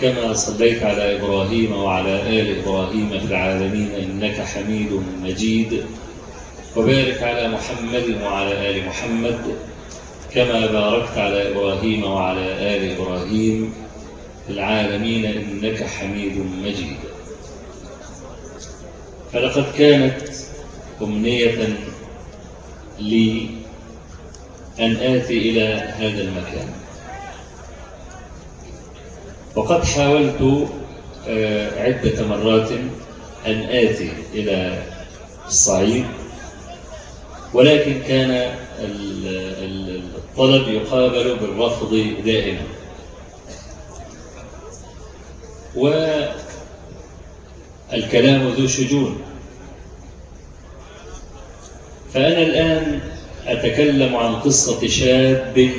كما صليت على إبراهيم وعلى آل إبراهيم في العالمين إنك حميد مجيد. وبارك على محمد وعلى آل محمد كما باركت على إبراهيم وعلى آل إبراهيم في العالمين إنك حميد مجيد. فلقد كانت أمنية لي أن آتي إلى هذا المكان. وقد حاولت عدة مرات أن آتي إلى الصعيد ولكن كان الطلب يقابل بالرفض دائما. والكلام ذو شجون. فأنا الآن أتكلم عن قصة شاب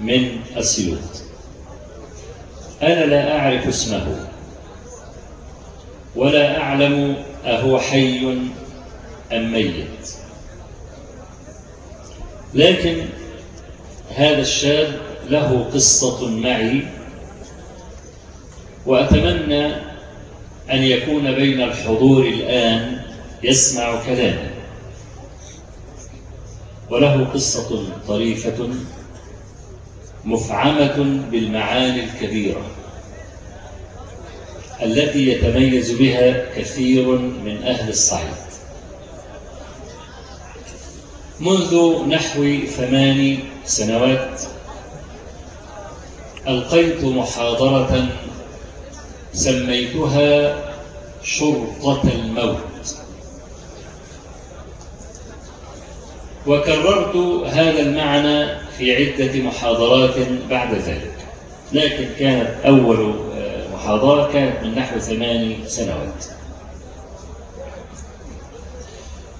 من أسيوط. أنا لا أعرف اسمه. ولا أعلم أهو حي أم ميت. لكن هذا الشاب له قصة معي وأتمنى أن يكون بين الحضور الآن يسمع كلامي وله قصة طريفة مفعمة بالمعاني الكبيرة التي يتميز بها كثير من أهل الصعيد. منذ نحو ثمان سنوات ألقيت محاضرة سميتها شرطة الموت. وكررت هذا المعنى في عدة محاضرات بعد ذلك لكن كانت أول محاضرة كانت من نحو ثمان سنوات.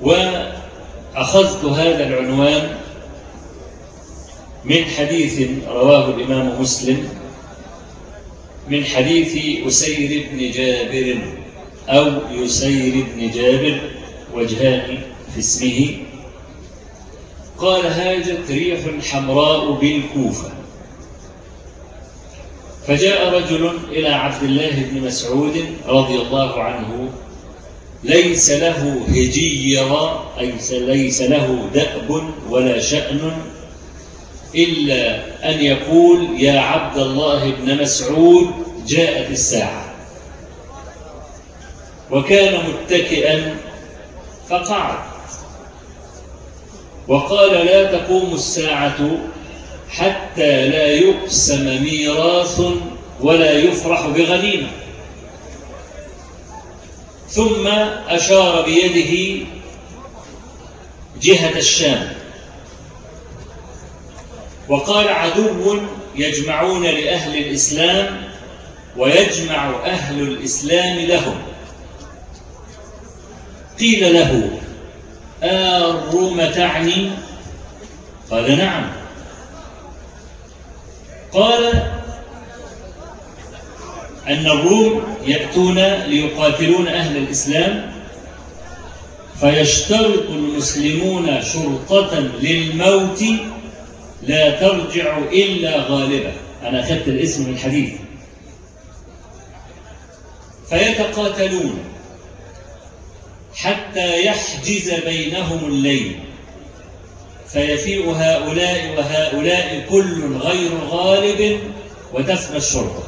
وأخذت هذا العنوان من حديث رواه الإمام مسلم من حديث أسير بن جابر أو يسير بن جابر وجهان في اسمه. قال هاجت ريح حمراء بالكوفة. فجاء رجل إلى عبد الله بن مسعود رضي الله عنه ليس له هجيرة أي ليس له دأب ولا شأن إلا أن يقول يا عبد الله بن مسعود جاءت الساعة. وكان متكئا فقعد. وقال لا تقوم الساعة حتى لا يقسم ميراث ولا يفرح بغنيمة. ثم أشار بيده جهة الشام. وقال عدو يجمعون لأهل الإسلام ويجمع أهل الإسلام لهم. قيل له الروم تعني؟ قال نعم. قال أن الروم يأتون ليقاتلون أهل الإسلام فيشترط المسلمون شرطة للموت لا ترجع إلا غالبة أنا أخذت الاسم من الحديث. فيتقاتلون. حتى يحجز بينهم الليل. فيفيء هؤلاء وهؤلاء كل غير غالب وتفنى الشرطة.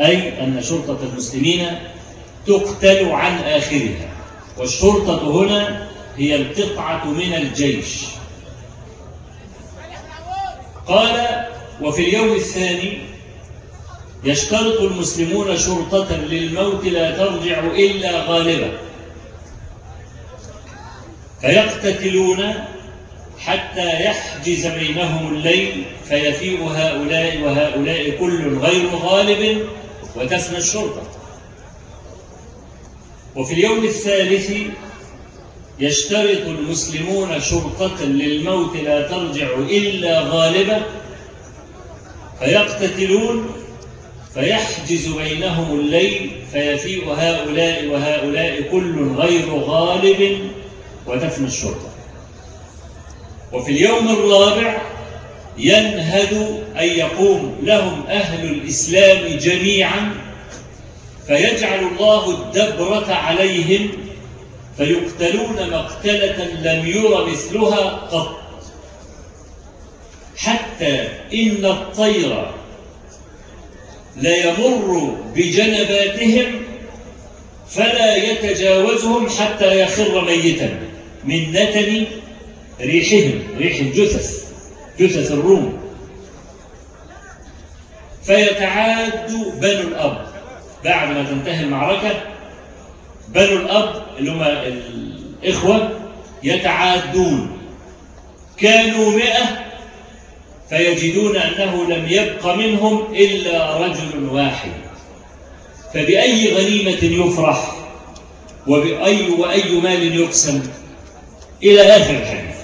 أي أن شرطة المسلمين تقتل عن آخرها. والشرطة هنا هي القطعة من الجيش. قال وفي اليوم الثاني يشترط المسلمون شرطة للموت لا ترجع إلا غالبا. فيقتتلون حتى يحجز بينهم الليل فيفيء هؤلاء وهؤلاء كل غير غالب وتفنى الشرطة. وفي اليوم الثالث يشترط المسلمون شرطة للموت لا ترجع إلا غالبة. فيقتتلون فيحجز بينهم الليل فيفيء هؤلاء وهؤلاء كل غير غالب وتفنى الشرطة. وفي اليوم الرابع ينهد أن يقوم لهم أهل الإسلام جميعا فيجعل الله الدبرة عليهم فيقتلون مقتلة لم ير مثلها قط. حتى إن الطير ليمر بجنباتهم فلا يتجاوزهم حتى يخر ميتا. من نتن ريحهم ريح الجثث جثث الروم. فيتعاد بنو الأب. بعد ما تنتهي المعركة بنو الأب اللي هم الإخوة يتعادون. كانوا مئة فيجدون أنه لم يبق منهم إلا رجل واحد. فبأي غنيمة يفرح؟ وبأي وأي مال يقسم؟ إلى آخر الحديث.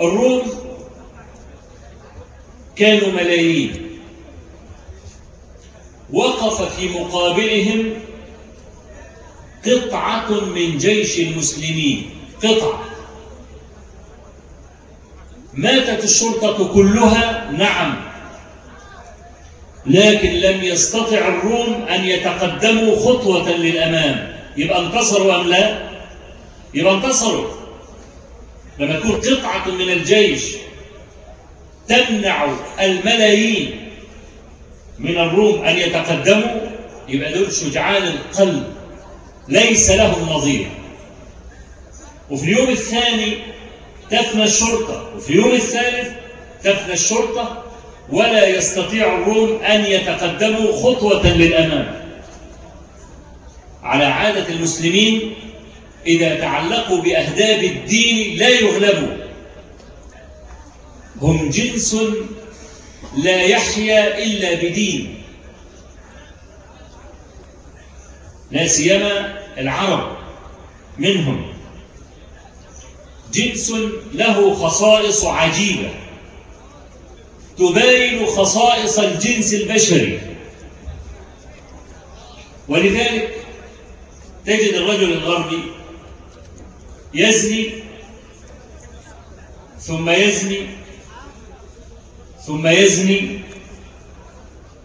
الروم كانوا ملايين. وقف في مقابلهم قطعة من جيش المسلمين. قطعة. ماتت الشرطة كلها نعم. لكن لم يستطع الروم أن يتقدموا خطوة للأمام. يبقى انتصروا أم لا؟ يبقى انتصروا. لما تكون قطعة من الجيش تمنع الملايين من الروم أن يتقدموا يبقى دول شجعان القلب. ليس لهم نظير. وفي اليوم الثاني تفنى الشرطة. وفي اليوم الثالث تفنى الشرطة. ولا يستطيع الروم أن يتقدموا خطوة للأمام. على عادة المسلمين إذا تعلقوا بأهداب الدين لا يغلبوا. هم جنس لا يحيا إلا بدين. لا سيما العرب منهم. جنس له خصائص عجيبة. تباين خصائص الجنس البشري. ولذلك تجد الرجل الغربي يزني ثم يزني ثم يزني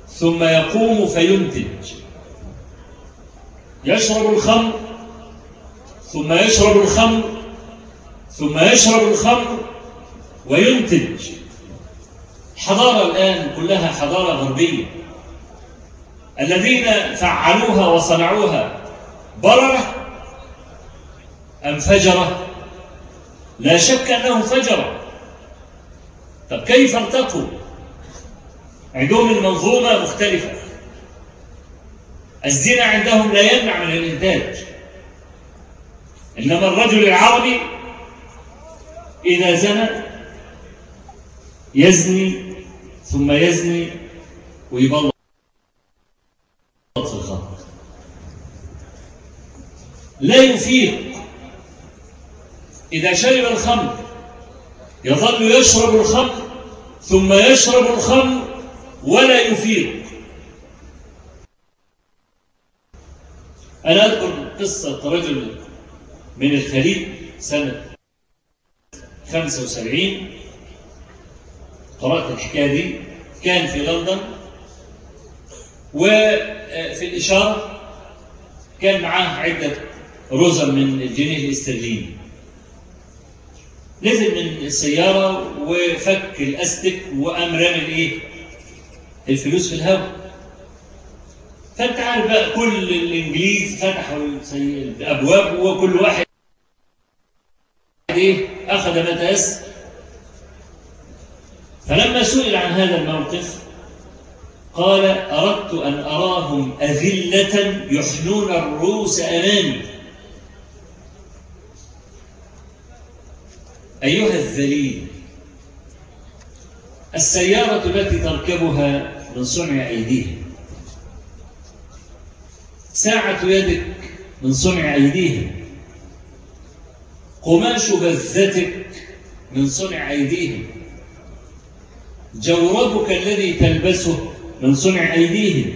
ثم يقوم فينتج. يشرب الخمر ثم يشرب الخمر ثم يشرب الخمر وينتج. حضارة الآن كلها حضارة غربية. الذين فعلوها وصنعوها بررة أم فجرة لا شك أنهم فجرة طب كيف ارتقوا عندهم المنظومة مختلفة. الزنا عندهم لا يمنع من الإنتاج. إنما الرجل العربي إذا زنى يزني ثم يزني ويبلط في الخمر لا يفيق إذا شرب الخمر يظل يشرب الخمر ثم يشرب الخمر ولا يفيق أنا أذكر قصة رجل من الخليج سنة 75 قرأت الحكاية دي. كان في لندن وفي الإشارة كان معاه عدة رزم من الجنيه الاسترليني نزل من السيارة وفك الأستك وقام رامي الايه؟ الفلوس في الهواء فانت عارف بقى كل الإنجليز فتحوا الأبواب وكل واحد إيه؟ أخذ ما تيسر فلما سئل عن هذا الموقف قال أردت أن أراهم أذلة يحنون الرؤوس أمامي. أيها الذليل السيارة التي تركبها من صنع ايديهم ساعة يدك من صنع أيديهم قماش بذتك من صنع أيديهم جوربك الذي تلبسه من صنع أيديهم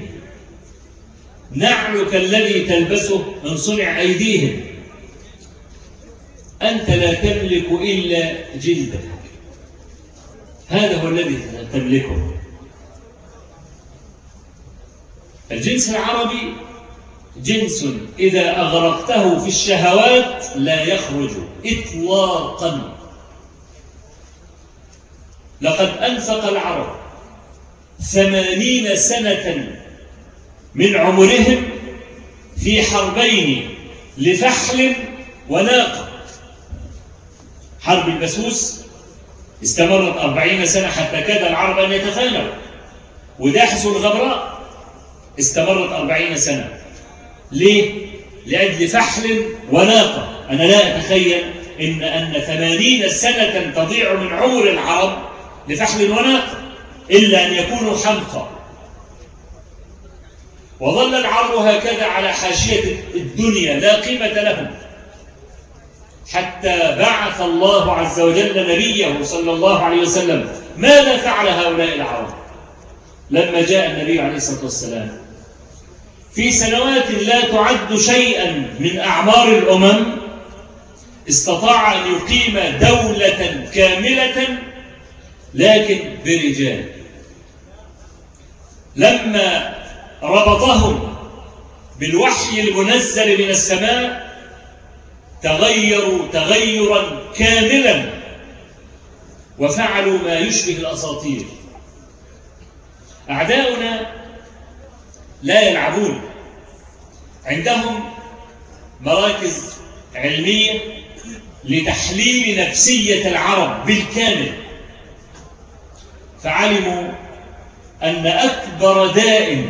نعلك الذي تلبسه من صنع أيديهم أنت لا تملك إلا جلدك. هذا هو الذي تملكه. الجنس العربي جنس إذا أغرقته في الشهوات لا يخرج إطلاقا. لقد أنفق العرب ثمانين سنة من عمرهم في حربين لفحل وناقة. حرب البسوس استمرت أربعين سنة حتى كاد العرب أن يتفانوا وداحس الغبراء استمرت أربعين سنة. ليه؟ لأجل فحل وناقة. أنا لا أتخيل إن أن ثمانين سنة تضيع من عمر العرب لفحل وناقة إلا أن يكونوا حمقى. وظل العرب هكذا على حاشية الدنيا لا قيمة لهم. حتى بعث الله عز وجل نبيه صلى الله عليه وسلم. ماذا فعل هؤلاء العرب؟ لما جاء النبي عليه الصلاة والسلام. في سنوات لا تعد شيئا من أعمار الأمم. استطاع أن يقيم دولة كاملة لكن برجال. لما ربطهم بالوحي المنزل من السماء تغيروا تغيرا كاملا وفعلوا ما يشبه الأساطير. أعداؤنا لا يلعبون. عندهم مراكز علمية لتحليل نفسية العرب بالكامل. فعلموا أن أكبر داء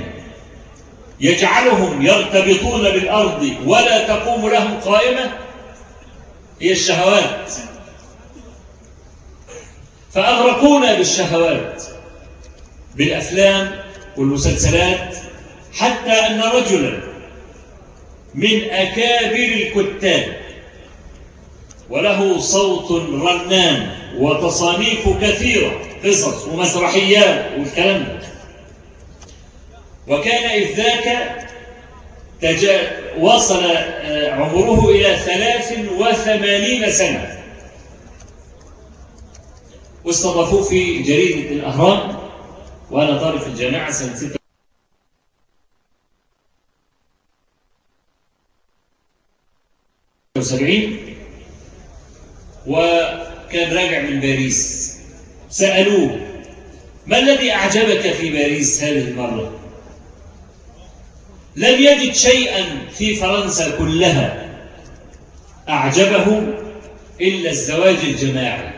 يجعلهم يرتبطون بالأرض ولا تقوم لهم قائمة هي الشهوات فأغرقونا بالشهوات بالأفلام والمسلسلات حتى أن رجلا من أكابر الكتاب وله صوت رنان وتصانيف كثيرة قصص ومسرحيات والكلام ده وكان إذ ذاك. وصل عمره إلى ثلاث وثمانين سنة. واستضافوه في جريدة الأهرام وأنا طالب في الجامعة سنة 6 وسبعين. وكان راجع من باريس. سألوه ما الذي أعجبك في باريس هذه المرة؟ لم يجد شيئا في فرنسا كلها أعجبه إلا الزواج الجماعي.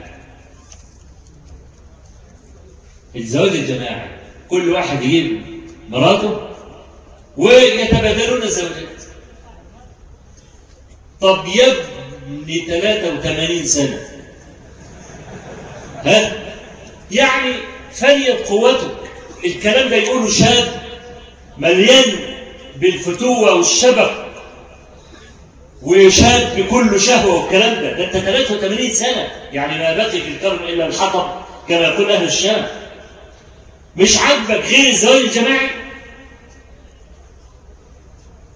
الزواج الجماعي. كل واحد يجيب مراته ويتبادلون الزواجات. طب يا ابني 83 سنة. ها؟ يعني فنيت قوتك. الكلام ده يقوله شاب مليان بالفتوة والشبق وشاب بكل شهوة والكلام ده. ده انت 83 سنة يعني ما بقي في القرن إلا الحطب كما يقول أهل الشام. مش عاجبك غير الزواج الجماعي؟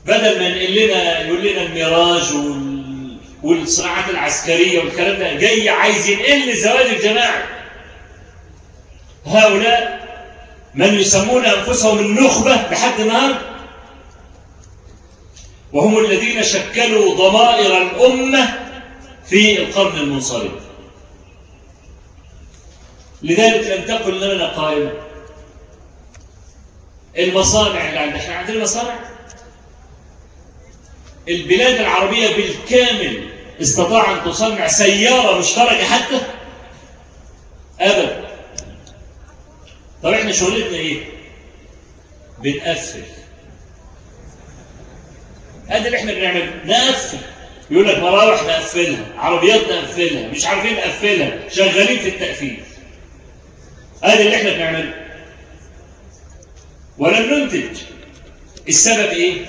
بدل ما ينقل لنا يقول لنا الميراج وال... والصناعات العسكرية والكلام ده جاي عايز ينقل الزواج الجماعي. هؤلاء من يسمون أنفسهم النخبة لحد النهارده. وهم الذين شكلوا ضمائر الأمة في القرن المنصرم. لذلك لم تكن لنا قائمه المصانع اللي عندنا. إحنا عندنا مصانع؟ البلاد العربية بالكامل استطاع أن تصنع سيارة مشتركة حتى؟ أبدا. طب إحنا شغلتنا إيه؟ بنقفل ادي اللي إحنا بنعمله. نقفل. يقول لك مراوح نقفلها. عربيات نقفلها. مش عارفين نقفلها. شغالين في التقفيل. ادي اللي إحنا بنعمله. ولم ننتج السبب إيه؟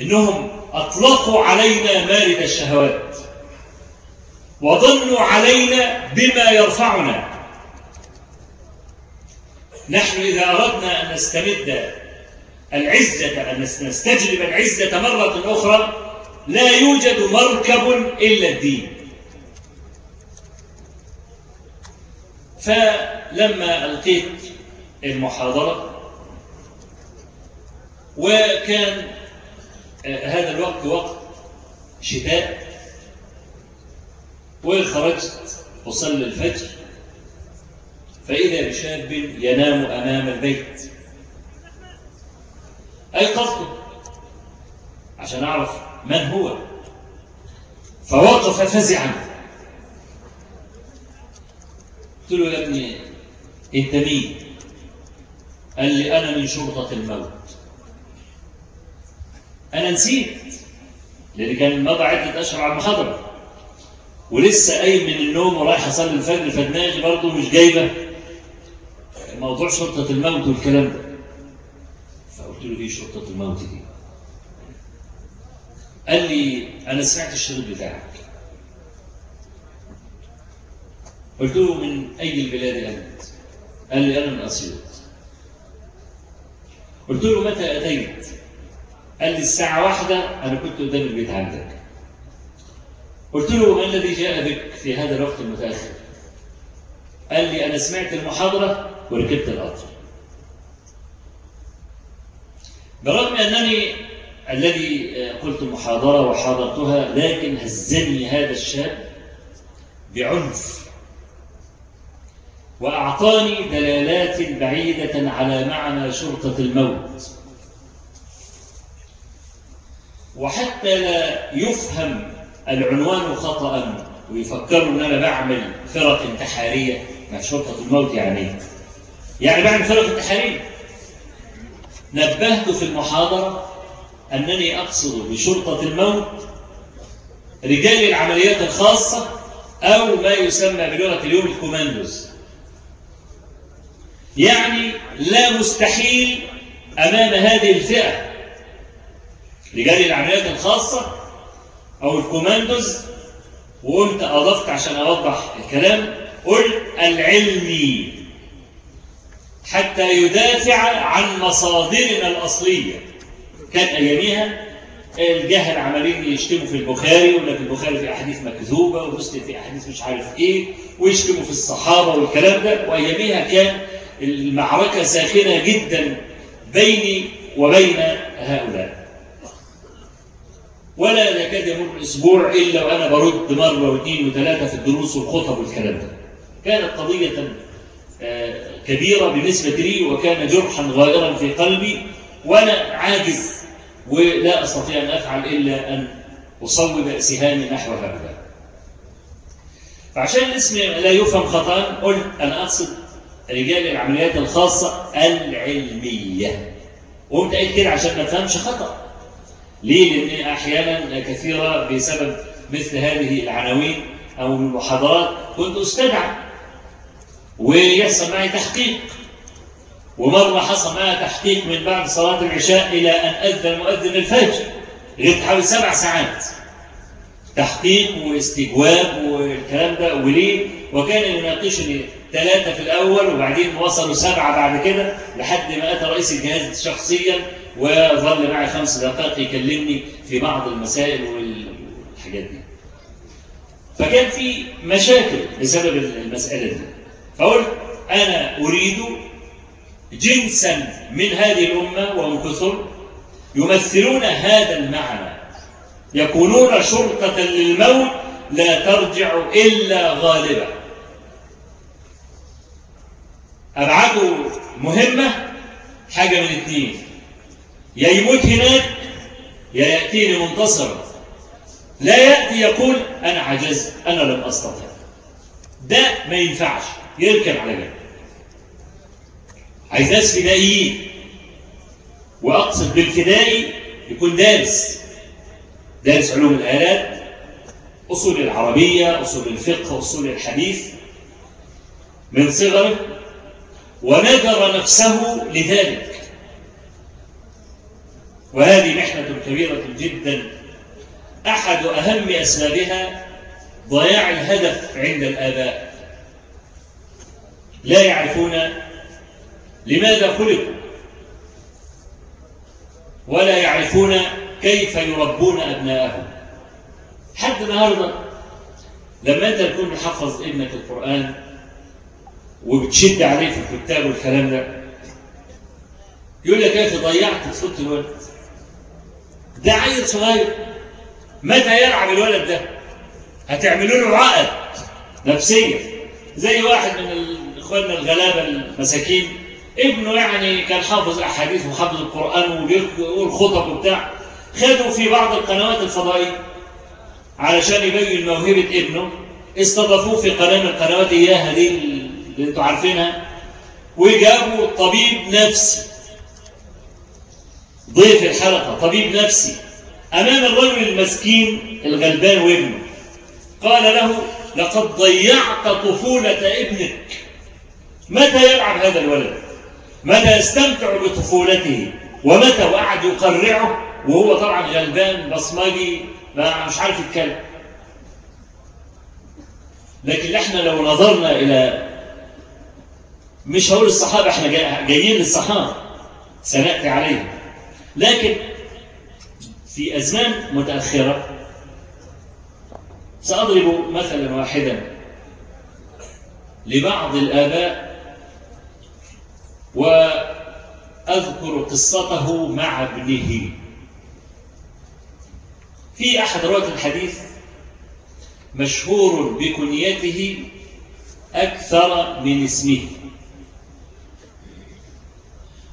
انهم اطلقوا علينا مارد الشهوات. وظنوا علينا بما يرفعنا. نحن إذا أردنا أن نستمد العزة أن نستجلب العزة مرة أخرى لا يوجد مركب إلا الدين. فلما ألقيت المحاضرة وكان هذا الوقت وقت شتاء وخرجت أصلي الفجر فإذا بشاب ينام أمام البيت. أيقظته عشان أعرف من هو. فوقف فزعا قلت له يا ابني أنت مين؟ قال لي أنا من شرطة الموت. أنا نسيت لأن كان مضى عده اشهر على المحاضره ولسه قايم من النوم ورايح أصلي الفجر فدماغي برضه مش جايبة. موضوع شرطة الموت والكلام ده. فقلت له إيه شرطة الموت دي قال لي أنا سمعت الشريط بتاعك. قلت له من أي البلاد أنت؟ قال لي أنا من أسيوط. قلت له متى أتيت؟ قال لي الساعة واحدة أنا كنت قدام البيت عندك. قلت له ما الذي جاء بك في هذا الوقت المتأخر؟ قال لي أنا سمعت المحاضرة وركبت القطر. برغم أنني الذي قلت المحاضرة وحاضرتها لكن هزني هذا الشاب بعنف وأعطاني دلالات بعيدة على معنى شرطة الموت. وحتى لا يفهم العنوان خطأ ويفكروا أن أنا بعمل فرق انتحارية مع شرطة الموت يعني يعني بعمل فرق انتحارية. نبهت في المحاضرة أنني أقصد بشرطة الموت رجال العمليات الخاصة أو ما يسمى بلغة اليوم الكوماندوز. يعني لا مستحيل أمام هذه الفئة رجال العمليات الخاصة أو الكوماندوز وقلت أضفت عشان أوضح الكلام قلت العلمي. حتى يدافع عن مصادرنا الأصلية. كان أياميها الجهل عمالين يشتموا في البخاري ولا في البخاري في أحاديث مكذوبة ومسلم في أحاديث مش عارف إيه ويشتموا في الصحابة والكلام ده. وأياميها كان المعركة ساخنة جدا بيني وبين هؤلاء. ولا يكاد يمر أسبوع إلا وأنا برد مرة واثنين وثلاثه في الدروس والخطب والكلام ده. كانت قضية كبيرة بالنسبة لي وكان جرحا غائرا في قلبي وأنا عاجز ولا أستطيع أن أفعل إلا أن أصوب سهامي نحو هؤلاء. فعشان الاسم لا يفهم خطا قلت أنا أقصد رجال العمليات الخاصة العلمية. وقمت قايل كده عشان ما تفهمش خطأ. ليه؟ لأن أحيانا كثيرة بسبب مثل هذه العناوين أو المحاضرات كنت أستدعى ويحصل معي تحقيق. ومرة حصل معي تحقيق من بعد صلاة العشاء إلى أن أذن مؤذن الفجر غبت حوالي سبع ساعات. تحقيق واستجواب والكلام ده وليه؟ وكان يناقشني ثلاثة في الأول وبعدين وصلوا سبعة بعد كده لحد ما أتى رئيس الجهاز شخصيا وظل معي خمس دقائق يكلمني في بعض المسائل والحاجات دي. فكان في مشاكل بسبب المسألة دي. فقلت أنا أريد جنسا من هذه الأمة وهم كثر يمثلون هذا المعنى. يكونون شرطة للموت لا ترجع إلا غالبا. أبعدوا مهمة حاجة من اتنين. يا يموت هناك يا يأتيني منتصرا لا يأتي يقول أنا عجزت أنا لم أستطع. ده ما ينفعش. يركب على جنب. عايز ناس فدائيين وأقصد بالفدائي يكون دارس. دارس علوم الآلات أصول العربية أصول الفقه أصول الحديث. من صغره ونذر نفسه لذلك. وهذه محنة كبيرة جدا. أحد أهم أسبابها ضياع الهدف عند الآباء. لا يعرفون لماذا خلقوا ولا يعرفون كيف يربون أبناءهم. حد النهارده لما أنت تكون محفظ ابنك القرآن وبتشد عليه في الكتاب والكلام ده يقول لك كيف ضيعت طفولة الولد. ده عيل صغير متى يلعب الولد ده؟ هتعملوا له عقد نفسيا. زي واحد من اخواننا الغلابه المساكين. ابنه يعني كان حافظ أحاديث وحافظ القرآن وبيقول خطب وبتاع. خدوا في بعض القنوات الفضائية علشان يبين موهبة ابنه. استضافوه في قناة من القنوات اياها دي اللي أنتوا عارفينها. وجابوا طبيب نفسي. ضيف الحلقة طبيب نفسي. أمام الرجل المسكين الغلبان وابنه. قال له لقد ضيعت طفولة ابنك. متى يلعب هذا الولد؟ متى يستمتع بطفولته؟ ومتى وقعد يقرعه؟ وهو طبعا غلبان بصمجي مش عارف يتكلم. لكن إحنا لو نظرنا إلى مش هقول الصحابة إحنا جايين للصحابه سنأتي عليهم. لكن في أزمان متأخرة سأضرب مثلا واحدا لبعض الآباء وأذكر قصته مع ابنه. في أحد رواة الحديث مشهور بكنيته أكثر من اسمه.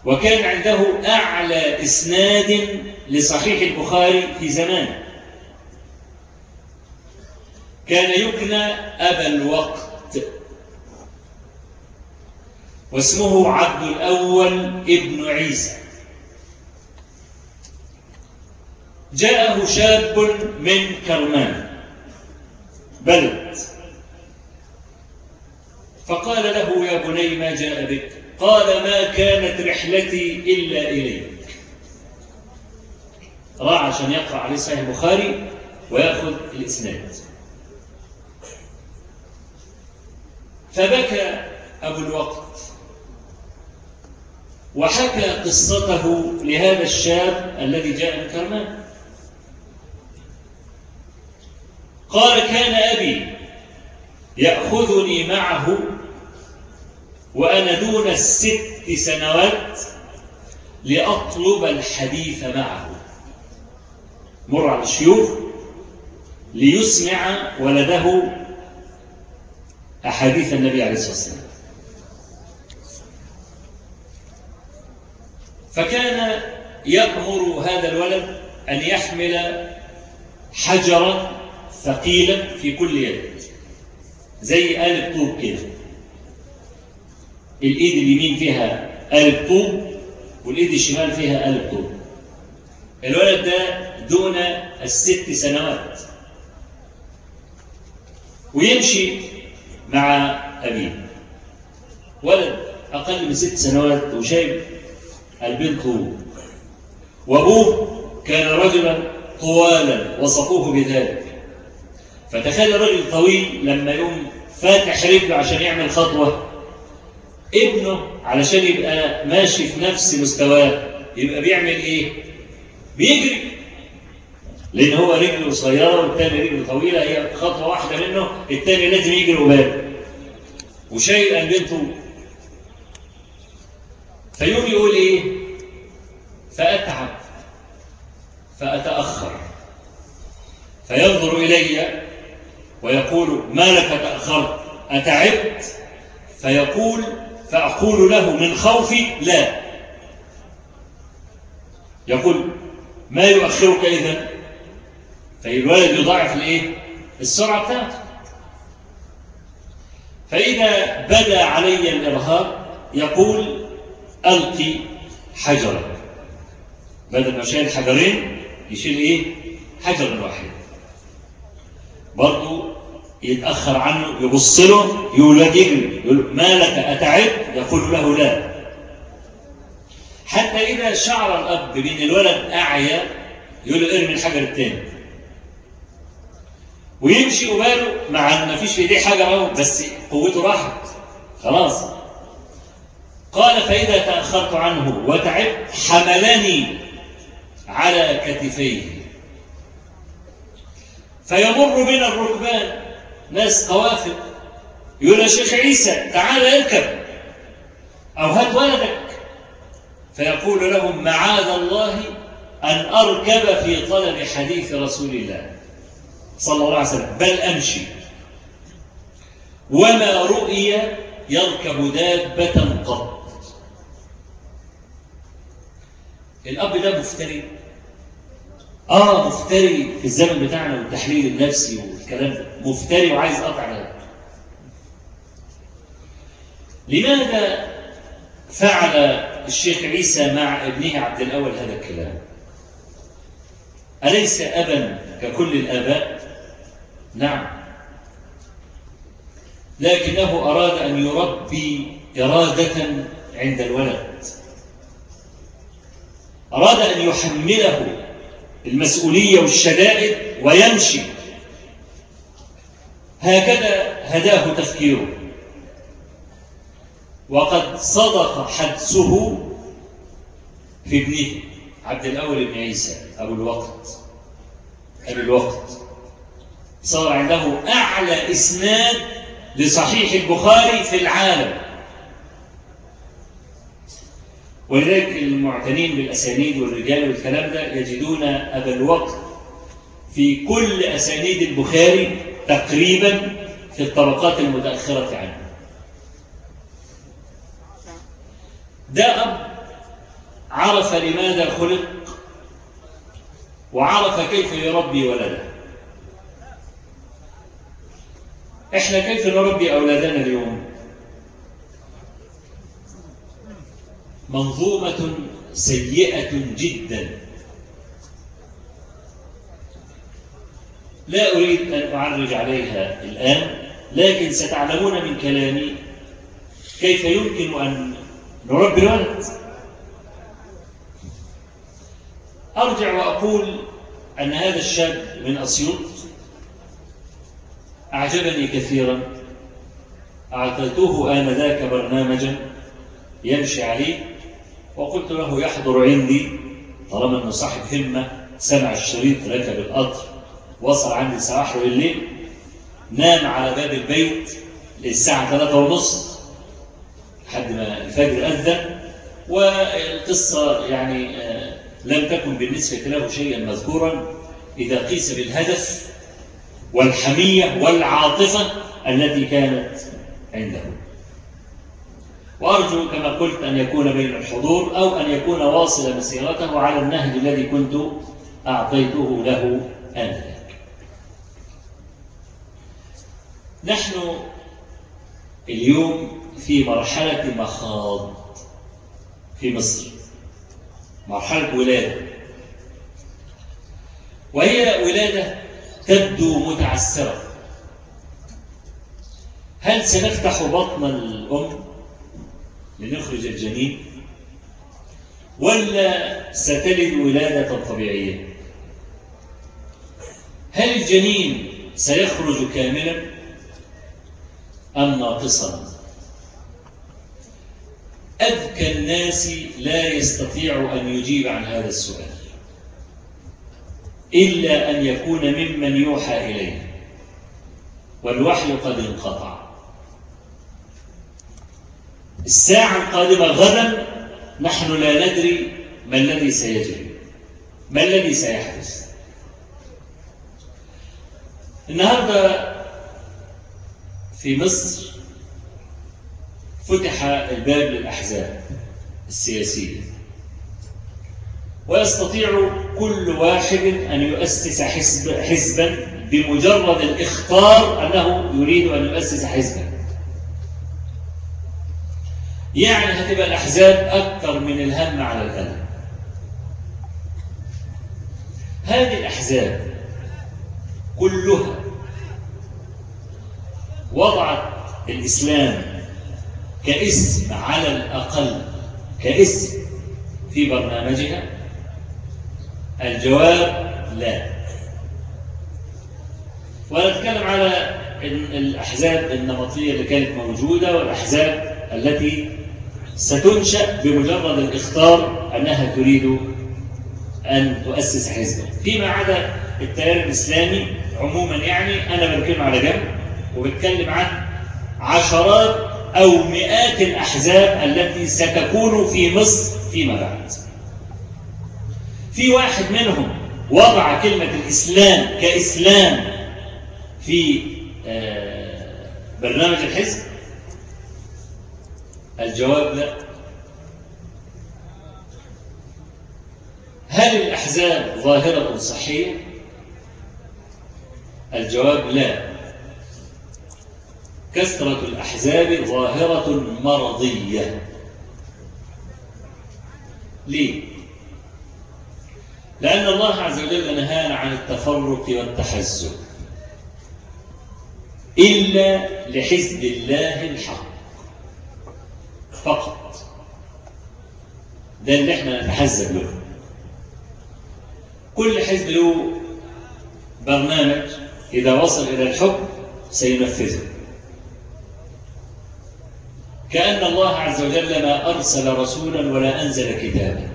وكان عنده أعلى إسناد لصحيح البخاري في زمانه كان يكنى أبا الوقت. واسمه عبد الأول ابن عيسى. جاءه شاب من كرمان بلد. فقال له يا بني ما جاء بك؟ قال ما كانت رحلتي إلا إليك. راح عشان يقرأ عليه صحيح البخاري ويأخذ الإسناد. فبكى أبو الوقت. وحكى قصته لهذا الشاب الذي جاء من كرمان. قال كان أبي يأخذني معه وأنا دون الست سنوات لأطلب الحديث معه. مر على الشيوخ ليسمع ولده أحاديث النبي عليه الصلاة والسلام. فكان يأمر هذا الولد أن يحمل حجرا ثقيلا في كل يد زي آلة طوب كده. الإيد اليمين فيها آلة طوب والإيد الشمال فيها آلة طوب الولد ده دون الست سنوات. ويمشي مع أبيه. ولد أقل من ست سنوات وشايب البنت طول وأبوه كان رجلا طوالا وصفوه بذلك. فتخيل الرجل طويل لما يقوم فاتح رجله عشان يعمل خطوة ابنه علشان يبقى ماشي في نفس مستواه يبقى بيعمل إيه؟ بيجري. لأن هو رجله قصيره والتاني رجله طويلة هي خطوة واحدة منه التاني لازم يجري قباله وشايل قلبته فيوم يقول إيه؟ فأتعب فأتأخر فينظر إلي ويقول ما لك تاخرت أتعبت؟ فيقول فأقول له من خوفي لا. يقول ما يؤخرك إذا فالولد يضاعف الإيه؟ السرعة بتاعته. فإذا بدا علي الإرهاب يقول ألقي حجرا. بدل ما شايل حجرين يشيل إيه؟ حجر واحد. برضه يتأخر عنه يبص له يولد يجري يقول ما لك أتعب؟ يقول له لا. حتى إذا شعر الأب بأن الولد أعيا يقول له ارمي الحجر الثاني ويمشي وباله مع إن ما فيش في إيديه حاجة أهو بس قوته راحت. خلاص. قال فإذا تأخرت عنه وتعبت حملني على كتفيه. فيمر بنا الركبان ناس قوافل يقول يا شيخ عيسى تعال اركب. أو هات ولدك. فيقول لهم معاذ الله أن أركب في طلب حديث رسول الله صلى الله عليه وسلم. بل أمشي. وما رؤي يركب دابة قط. الأب ده مفتري. آه مفتري في الزمن بتاعنا والتحليل النفسي والكلام ده. مفتري وعايز قطع ده. لماذا فعل الشيخ عيسى مع ابنه عبد الأول هذا الكلام؟ أليس أبا ككل الآباء؟ نعم. لكنه أراد أن يربي إرادة عند الولد. أراد أن يحمله المسؤولية والشدائد ويمشي. هكذا هداه تفكيره. وقد صدق حدسه في ابنه عبد الأول بن عيسى أبو الوقت. أبو الوقت. صار عنده أعلى إسناد لصحيح البخاري في العالم. ولذلك المعتنين بالأسانيد والرجال والكلام ده يجدون أبا الوقت في كل أسانيد البخاري تقريبا في الطبقات المتأخرة عنه. ده أب عرف لماذا خلق وعرف كيف يربي ولده. إحنا كيف نربي أولادنا اليوم؟ منظومة سيئة جدا. لا أريد أن أعرج عليها الآن لكن ستعلمون من كلامي كيف يمكن أن نربي الولد. أرجع وأقول أن هذا الشاب من أسيوط. أعجبني كثيرا. أعطيته آنذاك برنامجا يمشي عليه. وقلت له يحضر عندي طالما أنه صاحب همة سمع الشريط ركب القطر وصل عندي 10 بالليل نام على باب البيت للساعة 3 ونص لحد ما الفجر أذن والقصة يعني لم تكن بالنسبة له شيئا مذكورا. إذا قيس بالهدف والحمية والعاطفة التي كانت عنده. وأرجو كما قلت أن يكون بين الحضور أو أن يكون واصل مسيرته على النهج الذي كنت أعطيته له آنذاك. نحن اليوم في مرحلة مخاض في مصر. مرحلة ولادة. وهي ولادة تبدو متعسرة. هل سنفتح بطن الأم؟ لنخرج الجنين ولا ستلد ولادة طبيعية. هل الجنين سيخرج كاملا أم ناقصا؟ أذكى الناس لا يستطيع أن يجيب عن هذا السؤال إلا أن يكون ممن يوحى إليه والوحي قد انقطع. الساعة القادمة غدا نحن لا ندري ما الذي سيجري. ما الذي سيحدث. النهارده في مصر فتح الباب للأحزاب السياسية. ويستطيع كل واحد أن يؤسس حزب حزبا بمجرد الإخطار أنه يريد أن يؤسس حزبا. يعني هتبقى الأحزاب أكثر من الهم على القلب هذه الأحزاب كلها وضعت الإسلام كاسم على الأقل كاسم في برنامجها. الجواب لا. ونتكلم على الأحزاب النمطية اللي كانت موجودة والأحزاب التي ستنشأ بمجرد الإخطار أنها تريد أن تؤسس حزبا فيما عدا التيار الإسلامي عموما يعني أنا بتكلم على جنب وبتكلم عن عشرات أو مئات الأحزاب التي ستكون في مصر فيما بعد. في واحد منهم وضع كلمة الإسلام كإسلام في برنامج الحزب الجواب لا هل الأحزاب ظاهرة صحية؟ الجواب لا كثرة الأحزاب ظاهرة مرضية ليه؟ لأن الله عز وجل نهانا عن التفرق والتحزب إلا لحزب الله الحق فقط. ده اللي إحنا نتحزب له كل حزب له برنامج إذا وصل إلى الحكم سينفذه. كأن الله عز وجل ما أرسل رسولا ولا أنزل كتابا.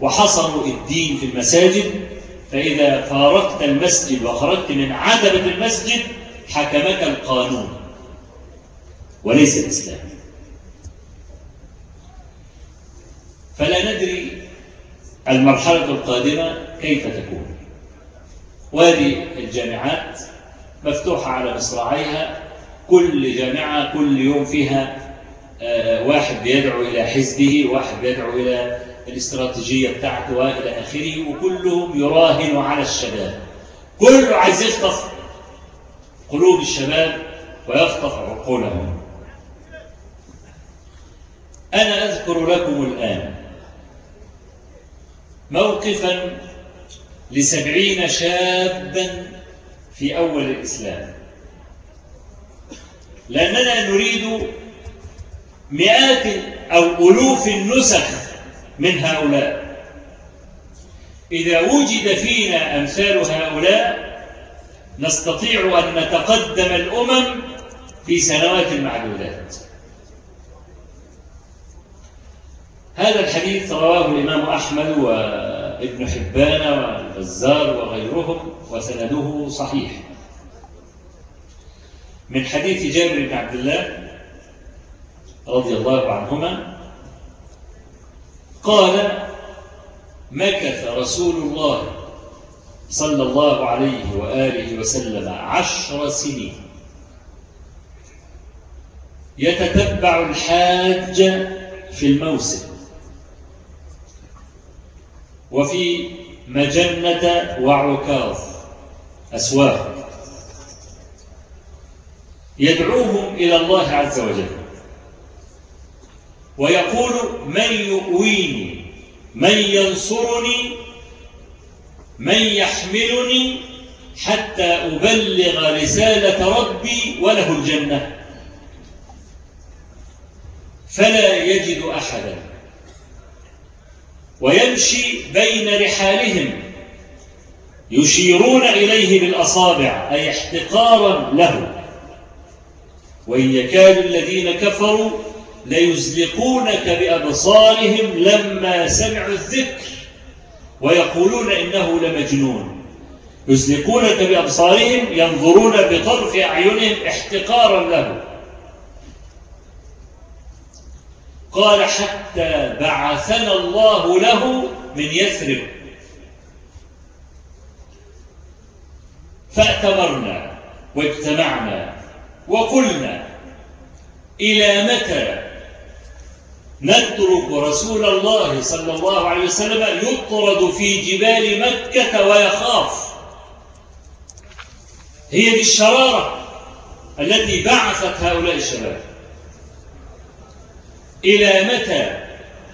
وحصروا الدين في المساجد فإذا فارقت المسجد وخرجت من عتبة المسجد حكمك القانون. وليس الإسلام. فلا ندري المرحلة القادمة كيف تكون. وهذه الجامعات مفتوحة على مصراعيها. كل جامعة كل يوم فيها واحد بيدعو إلى حزبه واحد بيدعو إلى الاستراتيجية بتاعته وإلى آخره وكلهم يراهن على الشباب. كله عايز يخطف قلوب الشباب ويخطف عقولهم. أنا أذكر لكم الآن موقفا لسبعين شابا في أول الإسلام. لأننا نريد مئات أو ألوف النسخ من هؤلاء. إذا وجد فينا أمثال هؤلاء نستطيع أن نتقدم الأمم في سنوات معدودات. هذا الحديث رواه الإمام أحمد وابن حبان والبزار وغيرهم وسنده صحيح. من حديث جابر بن عبد الله رضي الله عنهما قال مكث رسول الله صلى الله عليه وآله وسلم عشر سنين. يتتبع الحاج في الموسم. وفي مجنة وعكاظ أسواق. يدعوهم إلى الله عز وجل. ويقول من يؤويني؟ من ينصرني؟ من يحملني حتى أبلغ رسالة ربي وله الجنة؟ فلا يجد أحدا. ويمشي بين رحالهم يشيرون إليه بالأصابع أي احتقارا له. وإن يكاد الذين كفروا ليزلقونك بأبصارهم لما سمعوا الذكر ويقولون إنه لمجنون. يزلقونك بأبصارهم ينظرون بطرف أعينهم احتقارا له. قال حتى بعثنا الله له من يثرب. فأتمرنا واجتمعنا وقلنا إلى متى نترك رسول الله صلى الله عليه وسلم يطرد في جبال مكة ويخاف؟ هي دي الشرارة التي بعثت هؤلاء الشباب. إلى متى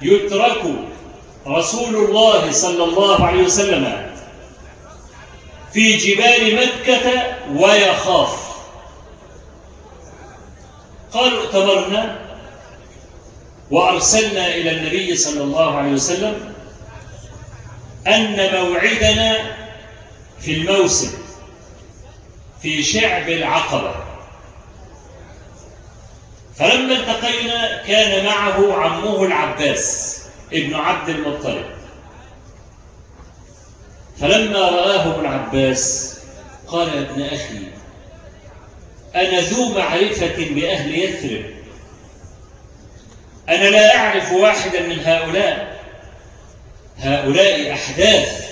يترك رسول الله صلى الله عليه وسلم في جبال مكة ويخاف؟ قالوا ائتمرنا وأرسلنا إلى النبي صلى الله عليه وسلم أن موعدنا في الموسم في شعب العقبة. فلما التقينا كان معه عمه العباس ابن عبد المطلب. فلما رآه ابن عباس قال يا ابن أخي أنا ذو معرفة بأهل يثرب. أنا لا أعرف واحدا من هؤلاء. هؤلاء أحداث.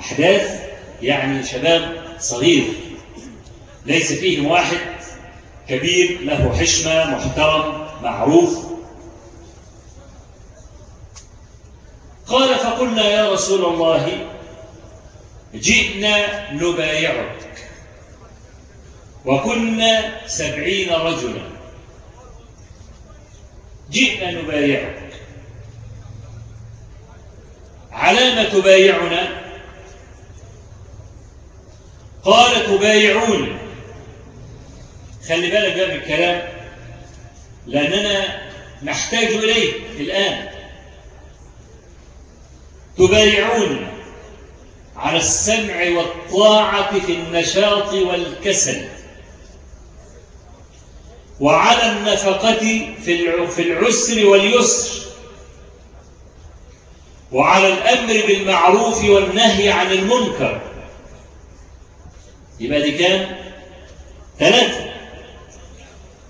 أحداث يعني شباب صغير. ليس فيهم واحد. كبير له حشمة محترم معروف. قال فقلنا يا رسول الله جئنا نبايعك. وكنا سبعين رجلا. جئنا نبايعك. على ما تبايعنا؟ قال تبايعوني. خلي بالك بقى من الكلام لأننا نحتاج إليه الآن. تبايعون على السمع والطاعة في النشاط والكسل وعلى النفقة في العسر واليسر وعلى الأمر بالمعروف والنهي عن المنكر. يبقى دي كام؟ ثلاثة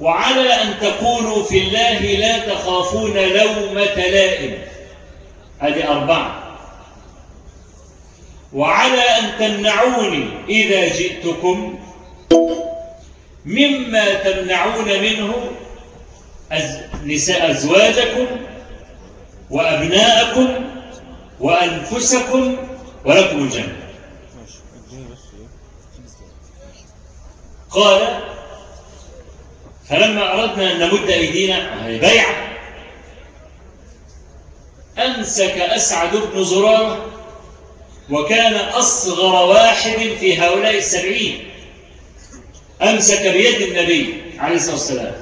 وعلى أن تقولوا في الله لا تخافون لومة لائم هذه أربعة. وعلى أن تمنعوني إذا جئتكم. مما تمنعون منه نساء أزواجكم وأبناءكم وأنفسكم ولكم الجنة. قال فلما أردنا أن نمد أيدينا بيعة أمسك أسعد بن زرارة وكان أصغر واحد في هؤلاء السبعين. أمسك بيد النبي عليه الصلاة والسلام.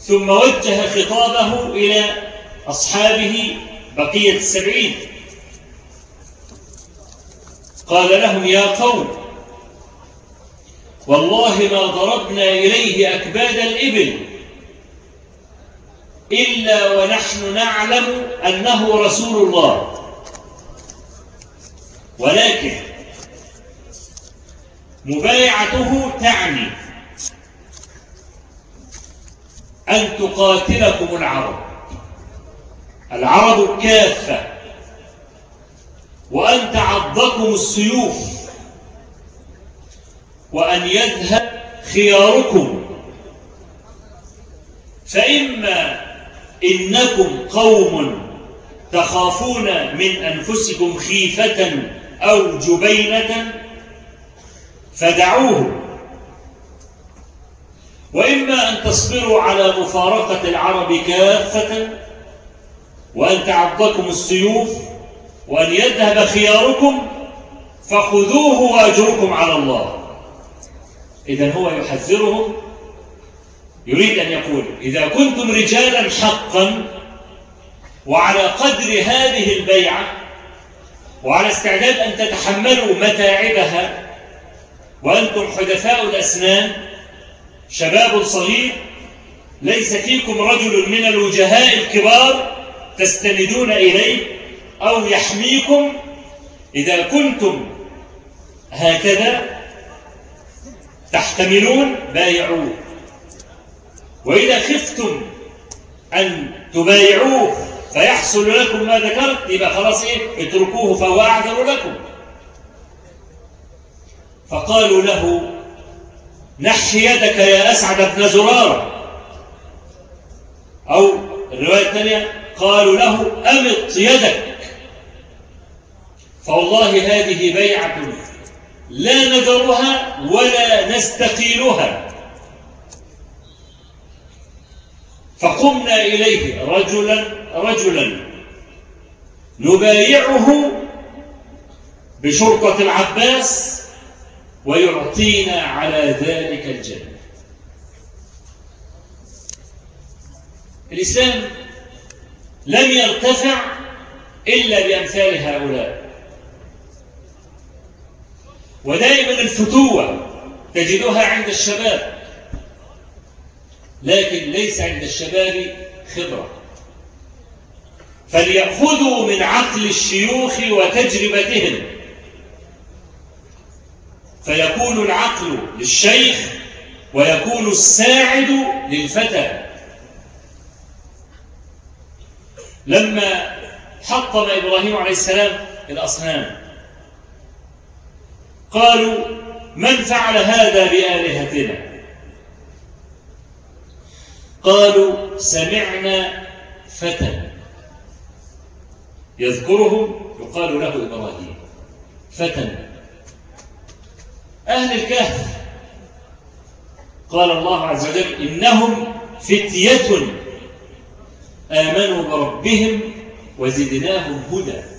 ثم وجه خطابه إلى أصحابه بقية السبعين. قال لهم يا قوم والله ما ضربنا إليه أكباد الإبل إلا ونحن نعلم أنه رسول الله. ولكن مبايعته تعني أن تقاتلكم العرب العرب كافة وأن تعضكم السيوف. وأن يذهب خياركم. فإما إنكم قوم تخافون من أنفسكم خيفة أو جبينة فدعوه. وإما أن تصبروا على مفارقة العرب كافة وأن تعضكم السيوف وأن يذهب خياركم فخذوه وأجركم على الله. إذا هو يحذرهم يريد أن يقول إذا كنتم رجالا حقا وعلى قدر هذه البيعة وعلى استعداد أن تتحملوا متاعبها وأنتم حدثاء الأسنان شباب صغير ليس فيكم رجل من الوجهاء الكبار تستندون إليه أو يحميكم إذا كنتم هكذا تحتملون بايعوه وإذا خفتم أن تبايعوه فيحصل لكم ما ذكرت يبقى خلاص إيه؟ اتركوه فهو أعذر لكم. فقالوا له نحي يدك يا أسعد بن زرارة. أو الرواية الثانية قالوا له أمط يدك. فوالله هذه بيعة. لا نذرها ولا نستقيلها. فقمنا إليه رجلا رجلا. نبايعه بشرطة العباس ويعطينا على ذلك الجنة. الإسلام لم يرتفع إلا بأمثال هؤلاء. ودائما الفتوة تجدها عند الشباب لكن ليس عند الشباب خبرة. فليأخذوا من عقل الشيوخ وتجربتهم. فيكون العقل للشيخ ويكون الساعد للفتى. لما حطم إبراهيم عليه السلام الأصنام قالوا من فعل هذا بآلهتنا؟ قالوا سمعنا فتى. يذكرهم؟ يقال له إبراهيم. فتى. أهل الكهف. قال الله عز وجل إنهم فتية. آمنوا بربهم وزدناهم هدى.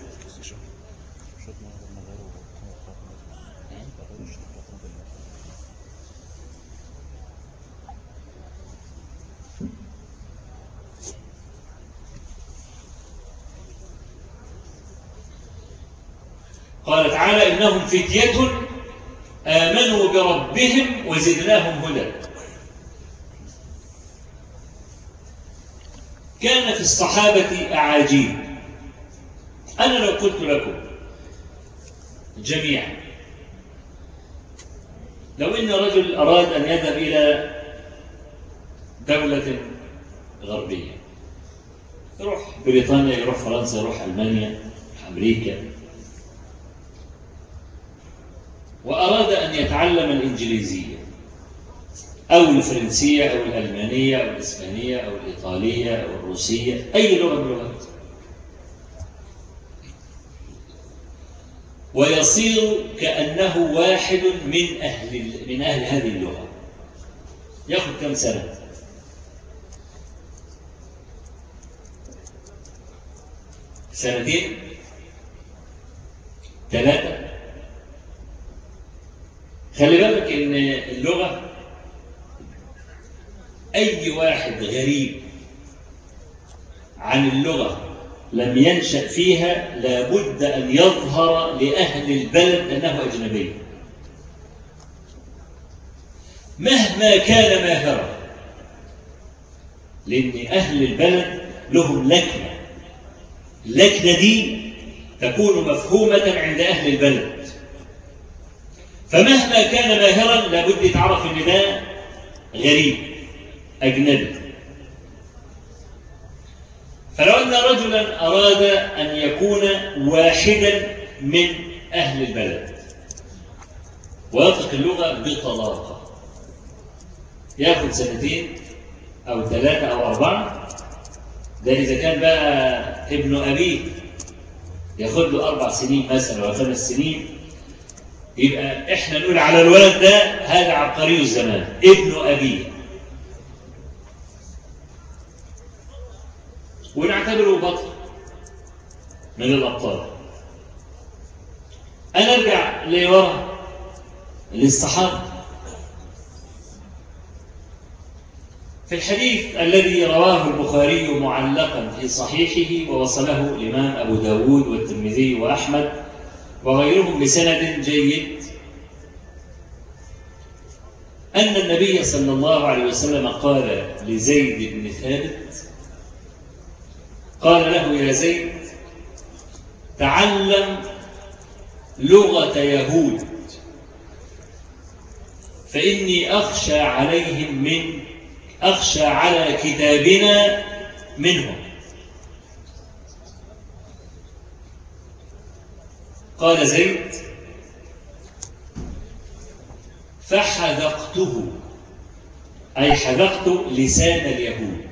قال تعالى إنهم فتية آمنوا بربهم وزدناهم هدى. كان في الصحابة أعاجيب. أنا لو قلت لكم جميعا لو إن رجل أراد أن يذهب إلى دولة غربية يروح بريطانيا يروح فرنسا يروح ألمانيا أمريكا وأراد أن يتعلم الإنجليزية أو الفرنسية أو الألمانية أو الإسبانية أو الإيطالية أو الروسية أي لغة من اللغات. ويصير كأنه واحد من أهل من أهل هذه اللغة. يأخذ كم سنة؟ سنتين؟ ثلاثة؟ خلي بالك إن اللغة أي واحد غريب عن اللغة لم ينشأ فيها لابد أن يظهر لأهل البلد أنه أجنبي. مهما كان ماهرا لأن أهل البلد لهم لكنة. اللكنة دي تكون مفهومة عند أهل البلد. فمهما كان ماهرا لابد يتعرف إن ده غريب أجنبي. فلو أن رجلا أراد أن يكون واحدا من أهل البلد ويطلق اللغة بطلاقة يأخذ سنتين أو ثلاثة أو أربعة. ده إذا كان بقى ابن أبيه ياخذ له أربع سنين مثلا أو خمس سنين يبقى إحنا نقول على الولد ده هذا عبقري الزمان. ابن أبيه. ونعتبره بطل من الأبطال. أنا أرجع لورا للصحابة. في الحديث الذي رواه البخاري معلقا في صحيحه ووصله الإمام أبو داود والترمذي وأحمد وغيرهم بسند جيد. أن النبي صلى الله عليه وسلم قال لزيد بن ثابت قال له يا زيد تعلم لغة يهود فإني أخشى عليهم من أخشى على كتابنا منهم. قال زيد فحذقته أي حذقت لسان اليهود.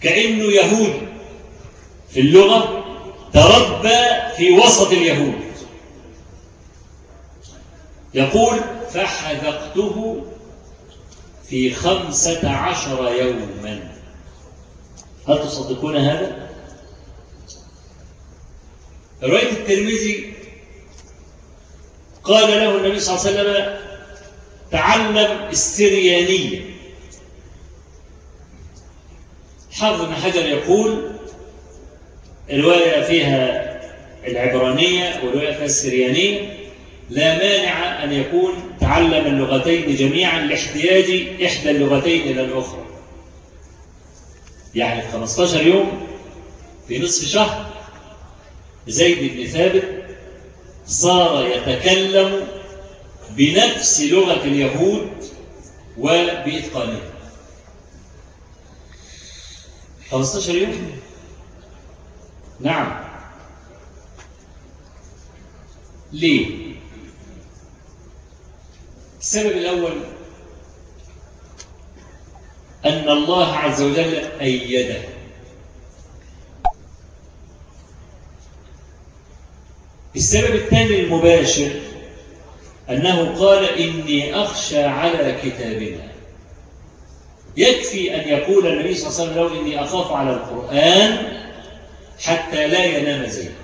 كأنه يهودي في اللغة تربى في وسط اليهود. يقول فحذقته في خمسة عشر يوما. هل تصدقون هذا؟ رواية الترمذي قال له النبي صلى الله عليه وسلم تعلم السريانية. حافظ بن حجر يقول الرواية فيها العبرانية والرواية فيها السريانية لا مانع أن يكون تعلم اللغتين جميعا لاحتياج إحدى اللغتين إلى الأخرى. يعني في 15 يوم في نصف شهر زيد بن ثابت صار يتكلم بنفس لغة اليهود وبإتقانها 15 يوم؟ نعم. ليه؟ السبب الأول أن الله عز وجل أيده. السبب الثاني المباشر أنه قال إني أخشى على كتابنا. يكفي أن يقول النبي صلى الله عليه وسلم إني أخاف على القرآن حتى لا ينام زيد.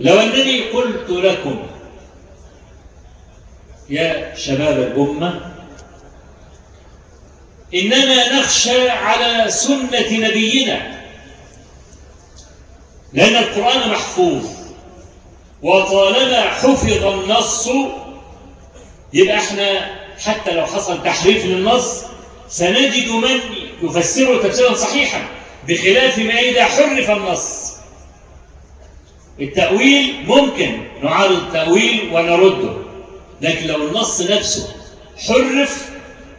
لو أنني قلت لكم يا شباب الأمة إننا نخشى على سنة نبينا لأن القرآن محفوظ. وطالما حفظ النص يبقى إحنا حتى لو حصل تحريف للنص سنجد من يفسره تفسيرا صحيحا بخلاف ما إذا حرف النص. التأويل ممكن نعارض التأويل ونرده لكن لو النص نفسه حرف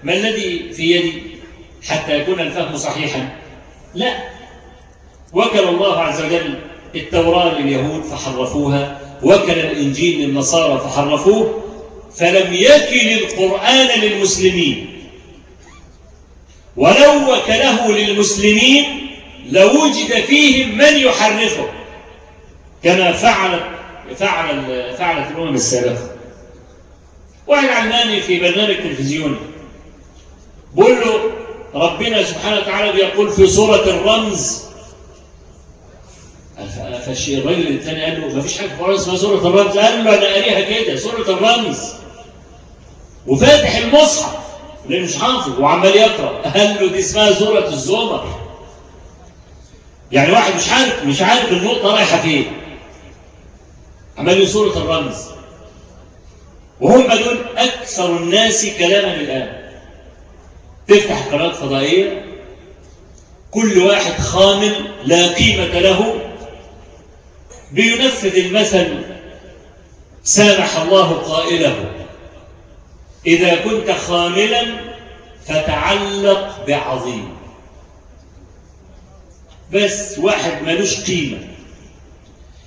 ما الذي في يدي؟ حتى يكون الفهم صحيحا. لا. وكل الله عز وجل التوراة لليهود فحرفوها وكل الإنجيل للنصارى فحرفوه فلم يكل القرآن للمسلمين. ولو وكله للمسلمين لوجد فيهم من يحرفه. كما فعل فعل فعلت الأمم السابقة واحد علماني في برنامج تلفزيوني بقول له ربنا سبحانه وتعالى بيقول في سورة الرمز فالشيء الراجل الثاني قال له ما فيش في القرآن اسمها سورة الرمز. قال له أنا قاريها كده سورة الرمز. وفاتح المصحف لأنه مش حافظ وعمال يقرأ. قال له دي اسمها سورة الزمر. يعني واحد مش عارف مش عارف النقطة رايحة فين. عمال سورة الرمز. وهم دول أكثر الناس كلاما الآن. تفتح قناة فضائية كل واحد خامل لا قيمة له بينفذ المثل سامح الله قائله إذا كنت خاملا فتعلق بعظيم. بس واحد ملوش قيمة.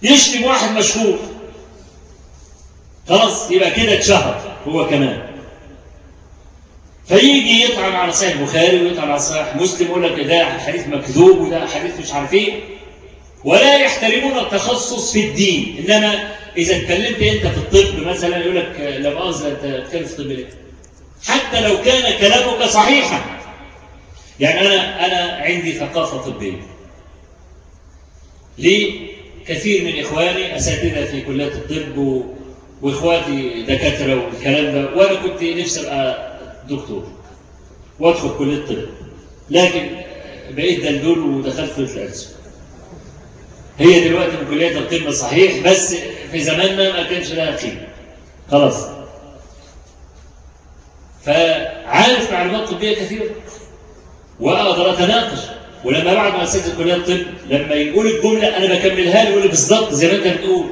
يشتم واحد مشهور. خلاص يبقى كده اتشهر هو كمان. فيجي يطعن على صحيح البخاري ويطعن على صحيح مسلم يقول لك ده حديث مكذوب وده حديث مش عارف إيه. ولا يحترمون التخصص في الدين. إنما إذا اتكلمت أنت في الطب مثلا يقول لك لا مؤاخذة أنت بتتكلم في الطب ليه؟ حتى لو كان كلامك صحيحا. يعني أنا أنا عندي ثقافة طبية. ليه؟ كثير من إخواني أساتذة في كليات الطب و... وإخواتي دكاترة والكلام ده. وأنا كنت نفسي أبقى دكتور وأدخل كلية الطب لكن بقيت دندول ودخلت كليه الألسن هي دلوقتي من كليات الطب صحيح بس في زماننا ما كانش لها قيمه خلاص. فعارف معلومات طبية كثيرة. وأقدر أتناقش. ولما بعد ما اسجل كلية الطب لما يقول الجملة أنا بكملها له يقول بالظبط زي ما أنت بتقول.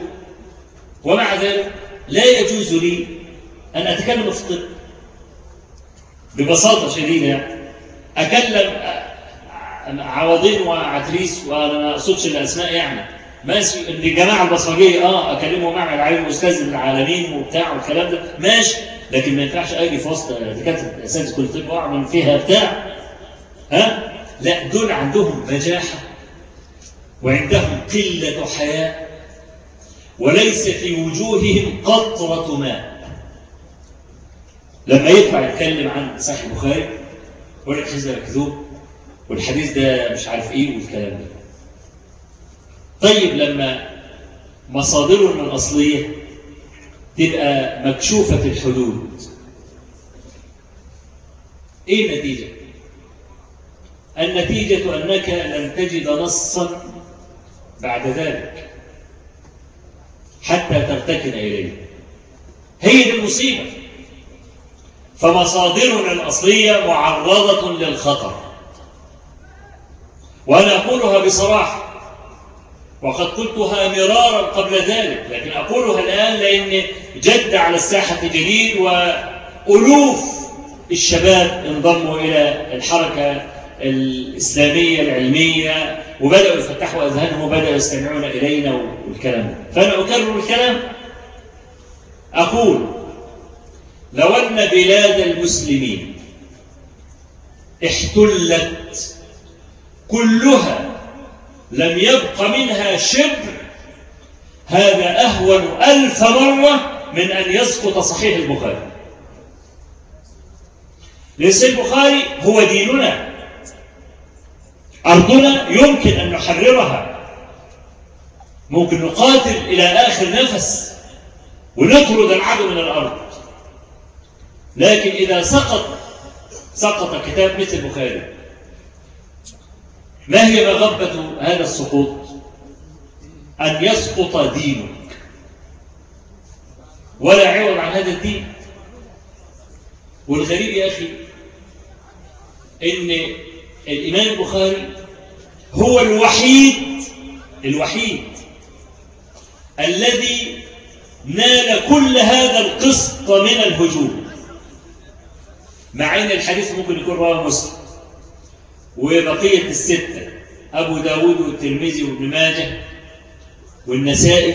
ومع ذلك لا يجوز لي أن أتكلم في الطب. ببساطة شديدة يعني. أكلم عوضين وعتريس وأنا أقصدش الأسماء يعني. ماشي الجماعة البصريه آه أكلمهم مع العالم أستاذ العالمين وبتاع والكلام ده. ماشي. لكن ما ينفعش أجي في وسط دكاترة اساتذه كل طب واعمل فيها بتاع. ها؟ لا دول عندهم بجاحة وعندهم قلة حياء وليس في وجوههم قطرة ماء. لما يطلع يتكلم عن صحيح البخاري يقول لك ده مكذوب والحديث ده مش عارف إيه والكلام ده. طيب لما مصادره من الأصلية تبقى مكشوفة الحدود إيه النتيجة؟ النتيجة أنك لن تجد نصا بعد ذلك حتى ترتكن إليه. هي دي المصيبة. فمصادرنا الأصلية معرضة للخطر. وأنا أقولها بصراحة وقد قلتها مرارا قبل ذلك لكن أقولها الآن لأن جد على الساحة جديد وألوف الشباب انضموا إلى الحركة الإسلامية العلمية وبدأوا يفتحوا أذهانهم وبدأوا يستمعون إلينا والكلام. فأنا أكرر الكلام. أقول لو أن بلاد المسلمين احتلت كلها لم يبق منها شبر هذا أهون ألف مرة من أن يسقط صحيح البخاري. ليس البخاري هو ديننا. أرضنا يمكن أن نحررها. ممكن نقاتل إلى آخر نفس ونطرد العدو من الأرض. لكن إذا سقط سقط كتاب مثل البخاري. ما هي مغبة هذا السقوط؟ أن يسقط دينك. ولا عوض عن هذا الدين. والغريب يا أخي إن الإمام البخاري هو الوحيد الوحيد الذي نال كل هذا القسط من الهجوم. مع إن الحديث ممكن يكون رواه مسلم. وبقية الستة أبو داود والترمذي وابن ماجه والنسائي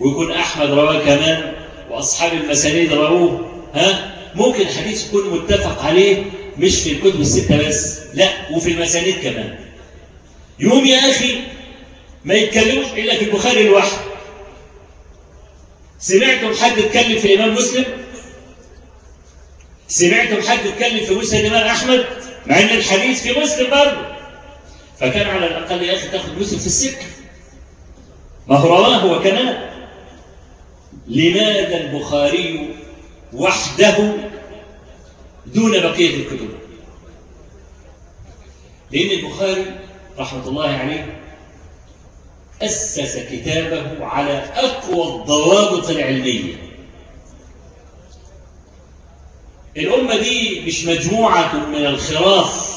ويكون أحمد رواه كمان وأصحاب المسانيد رووه. ها؟ ممكن الحديث يكون متفق عليه مش في الكتب الستة بس لا وفي المسانيد كمان. يوم يا أخي ما يتكلموش إلا في البخاري الواحد. سمعتم حد يتكلم في الإمام مسلم؟ سمعتم حد يتكلم في مسلم الإمام أحمد؟ مع أن الحديث في مسلم برضه فكان على الأقل يا أخي تأخذ مسلم في السكة. ما هو رواه هو لماذا البخاري وحده دون بقية الكتب؟ لأن البخاري رحمة الله عليه أسس كتابه على أقوى الضوابط العلمية. الأمة دي مش مجموعة من الخراف.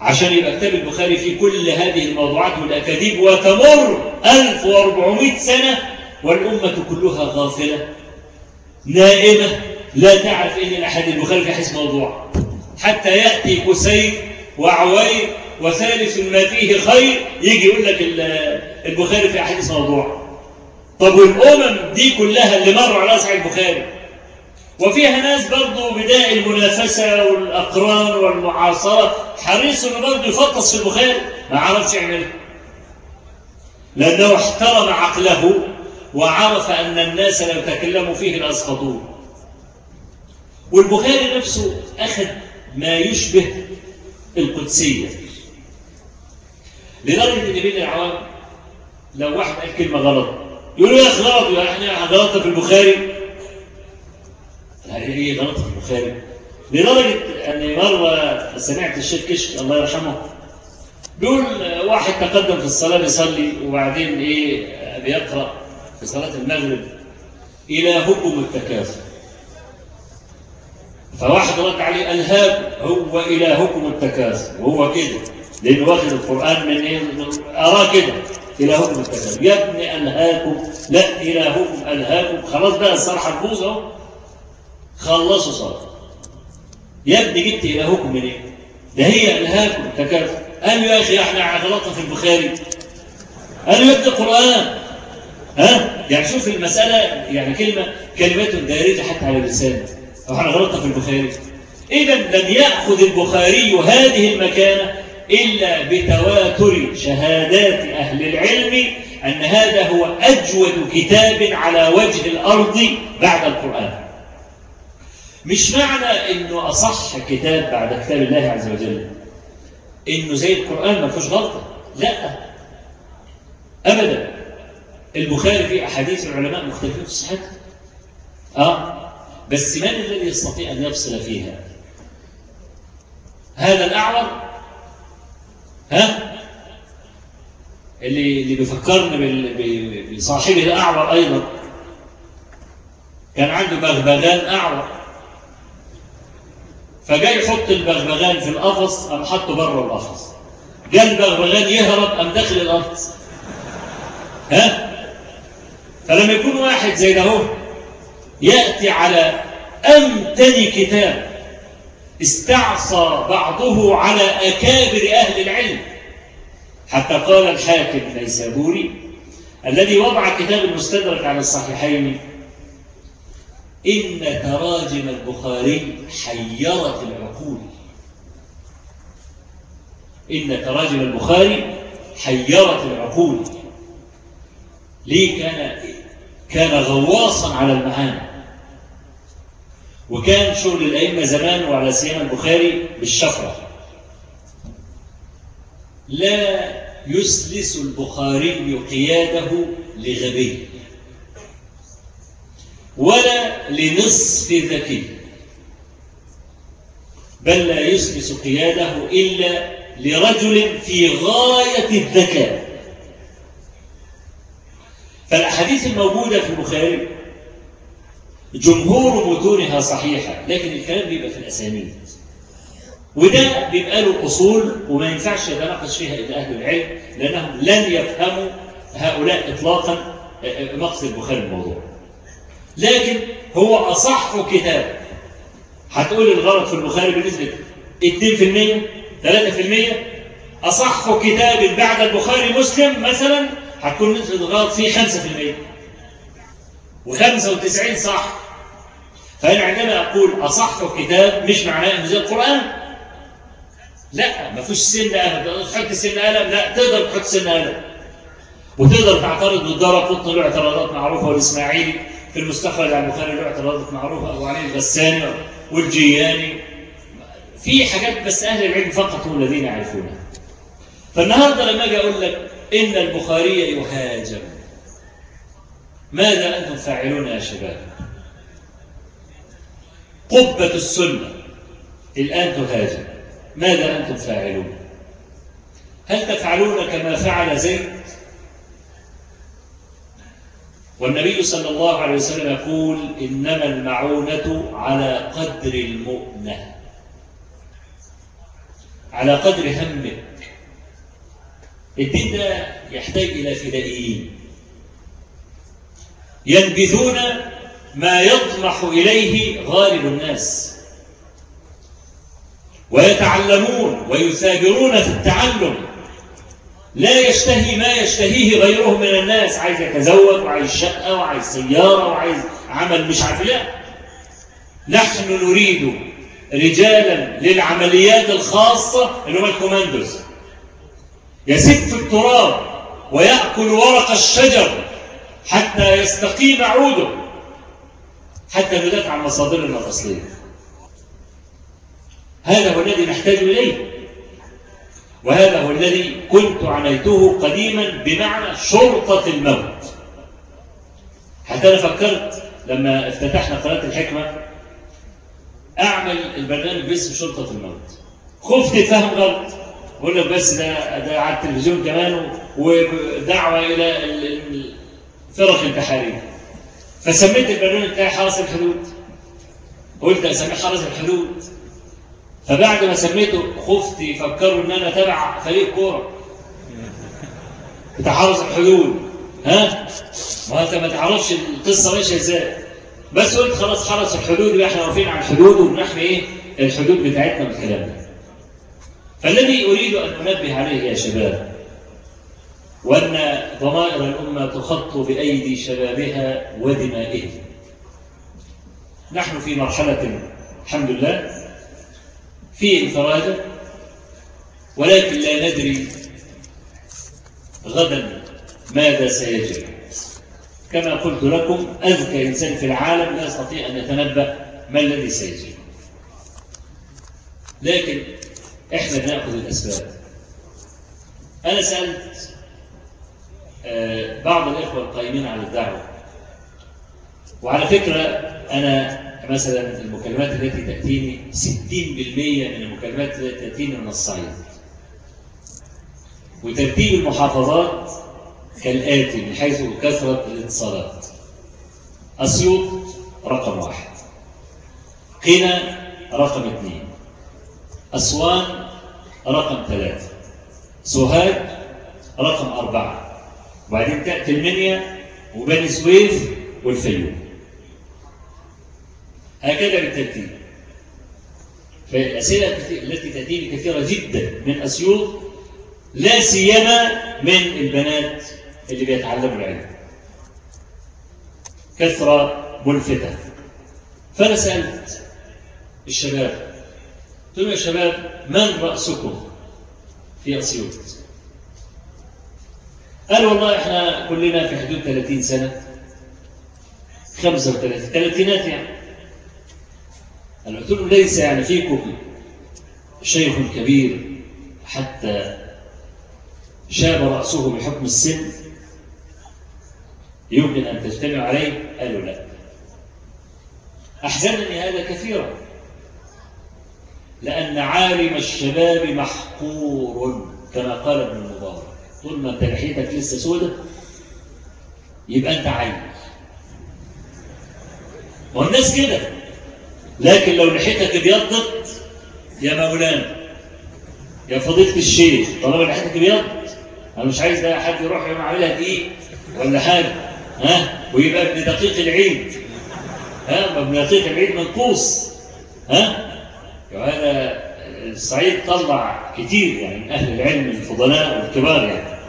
عشان يبقى كتاب البخاري فيه كل هذه الموضوعات والأكاذيب وتمر 1400 سنة والأمة كلها غافلة نائمة لا تعرف إن الأحاديث. البخاري في حديث موضوع. حتى يأتي كسير وعوير وثالث ما فيه خير يجي يقول لك البخاري في أحاديث موضوع. طب والأمم دي كلها اللي مروا على صحيح البخاري؟ وفيها ناس برضه بداء المنافسة والأقران والمعاصرة. حريص إنه برضه يفطس في البخاري. ما عرفش يعملها لأنه احترم عقله وعرف أن الناس لو تكلموا فيه لأسقطوه والبخاري نفسه أخذ ما يشبه القدسية. لدرجة أن بين العوام لو واحد قال كلمة غلط يقول يا أخي غلط يعني غلطت في البخاري. هي غلط في البخاري لدرجة أن مرة سمعت الشيخ كشك الله يرحمه بيقول واحد تقدم في الصلاة بيصلي وبعدين إيه بيقرأ في صلاة المغرب إلهكم التكاثر. فواحد رد عليه ألهاكم هو إلهكم التكاثر وهو كده. لأنه واخد القرآن من إيه؟ أراه كده إلهكم التكاثر. يا ابني ألهاكم لا إلهكم ألهاكم. خلاص بقى الصرحة تبوظ أهو. خلصوا صلاة. يا ابني جبت إلهكم من إيه؟ ده هي ألهاكم. التكاثر قالوا يا أخي إحنا غلطنا في البخاري. يا ابني القرآن. ها؟ يعني شوف المسألة يعني كلمة كلمات دارجة حتى على اللسان إحنا غلطنا في البخاري. إذا لم يأخذ البخاري هذه المكانة إلا بتواتر شهادات أهل العلم أن هذا هو أجود كتاب على وجه الأرض بعد القرآن. مش معنى أنه أصح كتاب بعد كتاب الله عز وجل. أنه زي القرآن ما فيهوش غلطة. لا. أبدا. البخاري فيه أحاديث العلماء مختلفين في صحتها آه. بس من الذي يستطيع أن يفصل فيها؟ هذا الأعور؟ ها؟ اللي اللي بيفكرني بصاحبه الأعور أيضا. كان عنده بغبغان أعور. فجاي يحط البغبغان في القفص قام حطه بره القفص. جاء البغبغان يهرب قام داخل القفص. ها؟ فلما يكون واحد زي ده هو يأتي على أمتن كتاب استعصى بعضه على أكابر أهل العلم. حتى قال الحاكم النيسابوري الذي وضع كتاب المستدرك على الصحيحين إن تراجم البخاري حيرت العقول. إن تراجم البخاري حيرت العقول. ليه كان كان غواصا على المعاني؟ وكان شغل الأئمة زمان وعلى سيما البخاري بالشفرة. لا يسلس البخاري قياده لغبي ولا لنصف ذكي. بل لا يسلس قياده إلا لرجل في غاية الذكاء. فالأحاديث الموجودة في البخاري جمهور متونها صحيحة لكن الكلام بيبقى في الأسانيد. وده بيبقى له أصول وما ينفعش يتناقش فيها إلا أهل العلم لأنهم لن يفهموا هؤلاء إطلاقا مقصد البخاري الموضوع. لكن هو أصح كتاب. هتقول الغلط في البخاري بنسبة 2% 3% أصح كتاب بعد البخاري مسلم مثلا هتكون نسبة الغلط فيه 5% و95 صح. فأنا عندما أقول أصح كتاب مش معناه أنه زي القرآن. لا ما فيش سن قلم تحط سن قلم لا تقدر تحط سن قلم وتقدر تعترض قطن له اعتراضات معروفة والإسماعيلي. في المستخرج عن البخاري له اعتراضات معروفة أبو علي الغساني والجياني في حاجات بس أهل العلم فقط هم الذين يعرفونها. فالنهاردة لما أجي أقول لك إن البخاري يهاجم ماذا أنتم فاعلون يا شباب؟ قبة السنة الآن تهاجم ماذا أنتم فاعلون هل تفعلون كما فعل زيد؟ والنبي صلى الله عليه وسلم يقول إنما المعونة على قدر المؤنة. على قدر همك. الدين ده يحتاج إلى فدائيين. ينبذون ما يطمح إليه غالب الناس. ويتعلمون ويثابرون في التعلم. لا يشتهي ما يشتهيه غيره من الناس. عايز يتزوج وعايز شقة وعايز سيارة وعايز عمل مش عارف لا نحن نريد رجالا للعمليات الخاصة اللي هم الكوماندوز. يسف التراب ويأكل ورق الشجر حتى يستقيم عوده حتى ندافع عن مصادرنا الأصلية هذا هو الذي نحتاج إليه. وهذا هو الذي كنت عنيته قديما بمعنى شرطة الموت. حتى أنا فكرت لما افتتحنا قناة الحكمة أعمل البرنامج باسم شرطة الموت؟ خفت فهم غلط. بقول لك بس ده ده على التلفزيون كمان ودعوة إلى الفرق الانتحارية فسميت البرنامج بتاعي حرس الحدود. قلت أسميه حرس الحدود. فبعد ما سميته خفت يفكروا إن أنا تبع فريق كورة. بتاع حرس الحدود ها؟ ما انت ما تعرفش القصة ماشية إزاي. بس قلت خلاص حرس الحدود يبقى إحنا واقفين على الحدود وبنحمي إيه؟ الحدود بتاعتنا من الكلام ده فالذي أريد أن أنبه عليه يا شباب وأن ضمائر الأمة تخط بأيدي شبابها ودمائهم. نحن في مرحلة الحمد لله في انفراجة ولكن لا ندري غدا ماذا سيجري. كما قلت لكم أذكى إنسان في العالم لا يستطيع أن يتنبأ ما الذي سيجري. لكن إحنا بنأخذ الأسباب. أنا سألت آه، بعض الإخوة القائمين على الدعوة. وعلى فكرة أنا مثلا المكالمات التي تأتيني 60% من المكالمات التي تأتيني من الصعيد وترتيب المحافظات كالآتي من حيث كثرة الاتصالات أسيوط رقم واحد. قنا رقم اثنين. أسوان رقم ثلاثة. سوهاج رقم أربعة. وبعدين تأتي المنيا وبني سويف والفيوم. هكذا بالترتيب. فالأسئلة التي تأتيني كثيرة جدا من أسيوط لا سيما من البنات اللي بيتعلموا العلم. كثرة ملفتة. فأنا سألت الشباب قلت لهم يا شباب من رأسكم في أسيوط؟ قال والله إحنا كلنا في حدود 30 سنة. 35 ثلاثينات يعني. لهم ليس يعني فيكم شيخ كبير حتى شاب رأسه بحكم السن يمكن أن تجتمع عليه؟ قالوا لا. أحزنني هذا كثيرا. لأن عالم الشباب محقور كما قال ابن المبارك. طول ما أنت لحيتك لسه سودة يبقى أنت عايز والناس كده. لكن لو لحيتك ابيضت يا مولانا يا فضيلة الشيخ طالما لحيتك ابيضت أنا مش عايز بقى حد يروح يعمل عليها دقيق ولا حاجة ها؟ ويبقى ابن دقيق العيد ها؟ ابن دقيق العيد منقوص ها؟ وهذا الصعيد طلع كتير يعني من أهل العلم الفضلاء والكبار يعني.